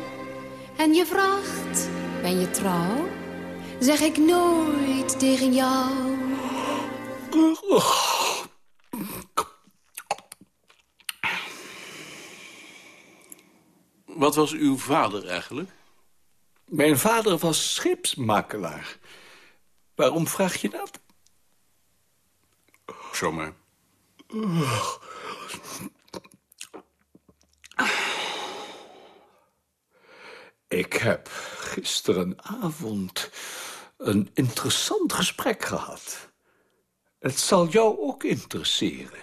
en je vraagt, ben je trouw? Zeg ik nooit tegen jou... Wat was uw vader eigenlijk? Mijn vader was scheepsmakelaar. Waarom vraag je dat? Zomaar. Ik heb gisterenavond een interessant gesprek gehad. Het zal jou ook interesseren.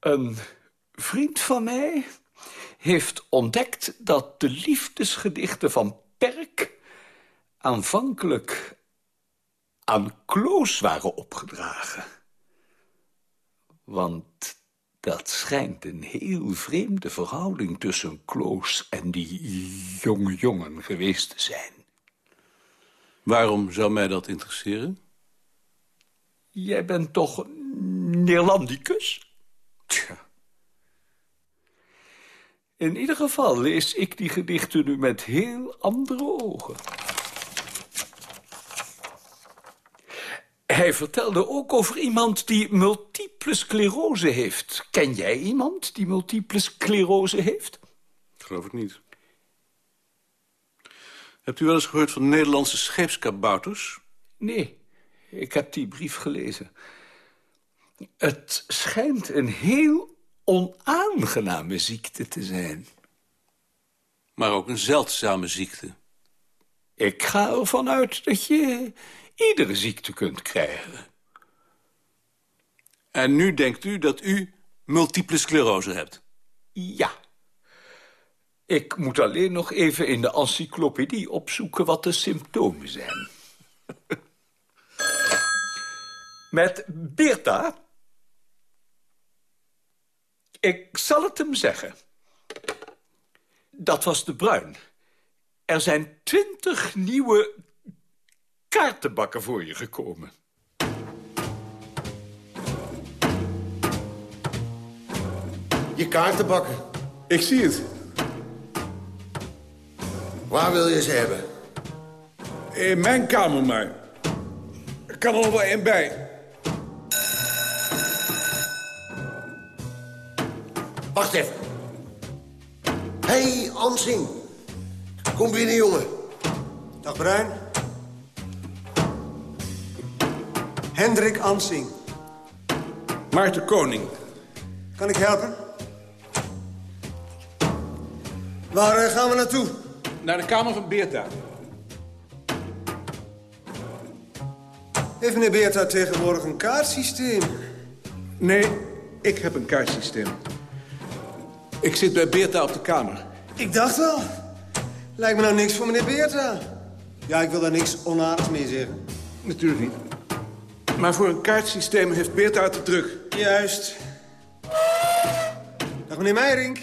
Een vriend van mij heeft ontdekt dat de liefdesgedichten van Perk aanvankelijk aan Kloos waren opgedragen. Want dat schijnt een heel vreemde verhouding tussen Kloos en die jonge jongen geweest te zijn. Waarom zou mij dat interesseren? Jij bent toch een Neerlandicus? Tja. In ieder geval lees ik die gedichten nu met heel andere ogen. Hij vertelde ook over iemand die multiple sclerose heeft. Ken jij iemand die multiple sclerose heeft? Geloof ik niet. Hebt u wel eens gehoord van Nederlandse scheepskabouters? Nee, ik heb die brief gelezen. Het schijnt een heel onaangename ziekte te zijn. Maar ook een zeldzame ziekte. Ik ga ervan uit dat je iedere ziekte kunt krijgen. En nu denkt u dat u multiple sclerose hebt? Ja. Ik moet alleen nog even in de encyclopedie opzoeken wat de symptomen zijn. Met Beerta? Ik zal het hem zeggen. Dat was de Bruin. Er zijn twintig nieuwe kaartenbakken voor je gekomen. Je kaartenbakken. Ik zie het. Waar wil je ze hebben? In mijn kamer maar. Er kan er nog wel één bij. Wacht even. Hé, hey, Ansing. Kom binnen, jongen. Dag, Bruin. Hendrik Ansing. Maarten Koning. Kan ik helpen? Waar eh, gaan we naartoe? Naar de kamer van Beerta. Heeft meneer Beerta tegenwoordig een kaartsysteem? Nee, ik heb een kaartsysteem. Ik zit bij Beerta op de kamer. Ik dacht wel. Lijkt me nou niks voor meneer Beerta. Ja, ik wil daar niks onaardigs mee zeggen. Natuurlijk niet. Maar voor een kaartsysteem heeft Beerta het te druk. Juist. Dag meneer Meijering.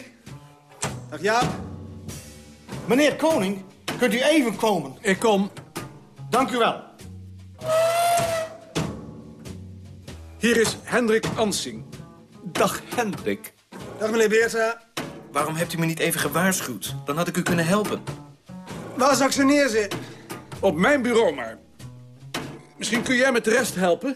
Dag Jaap. Meneer Koning, kunt u even komen? Ik kom. Dank u wel. Hier is Hendrik Ansing. Dag, Hendrik. Dag meneer Beerta. Waarom hebt u me niet even gewaarschuwd? Dan had ik u kunnen helpen. Waar zou ik ze neerzetten? Op mijn bureau maar. Misschien kun jij met de rest helpen?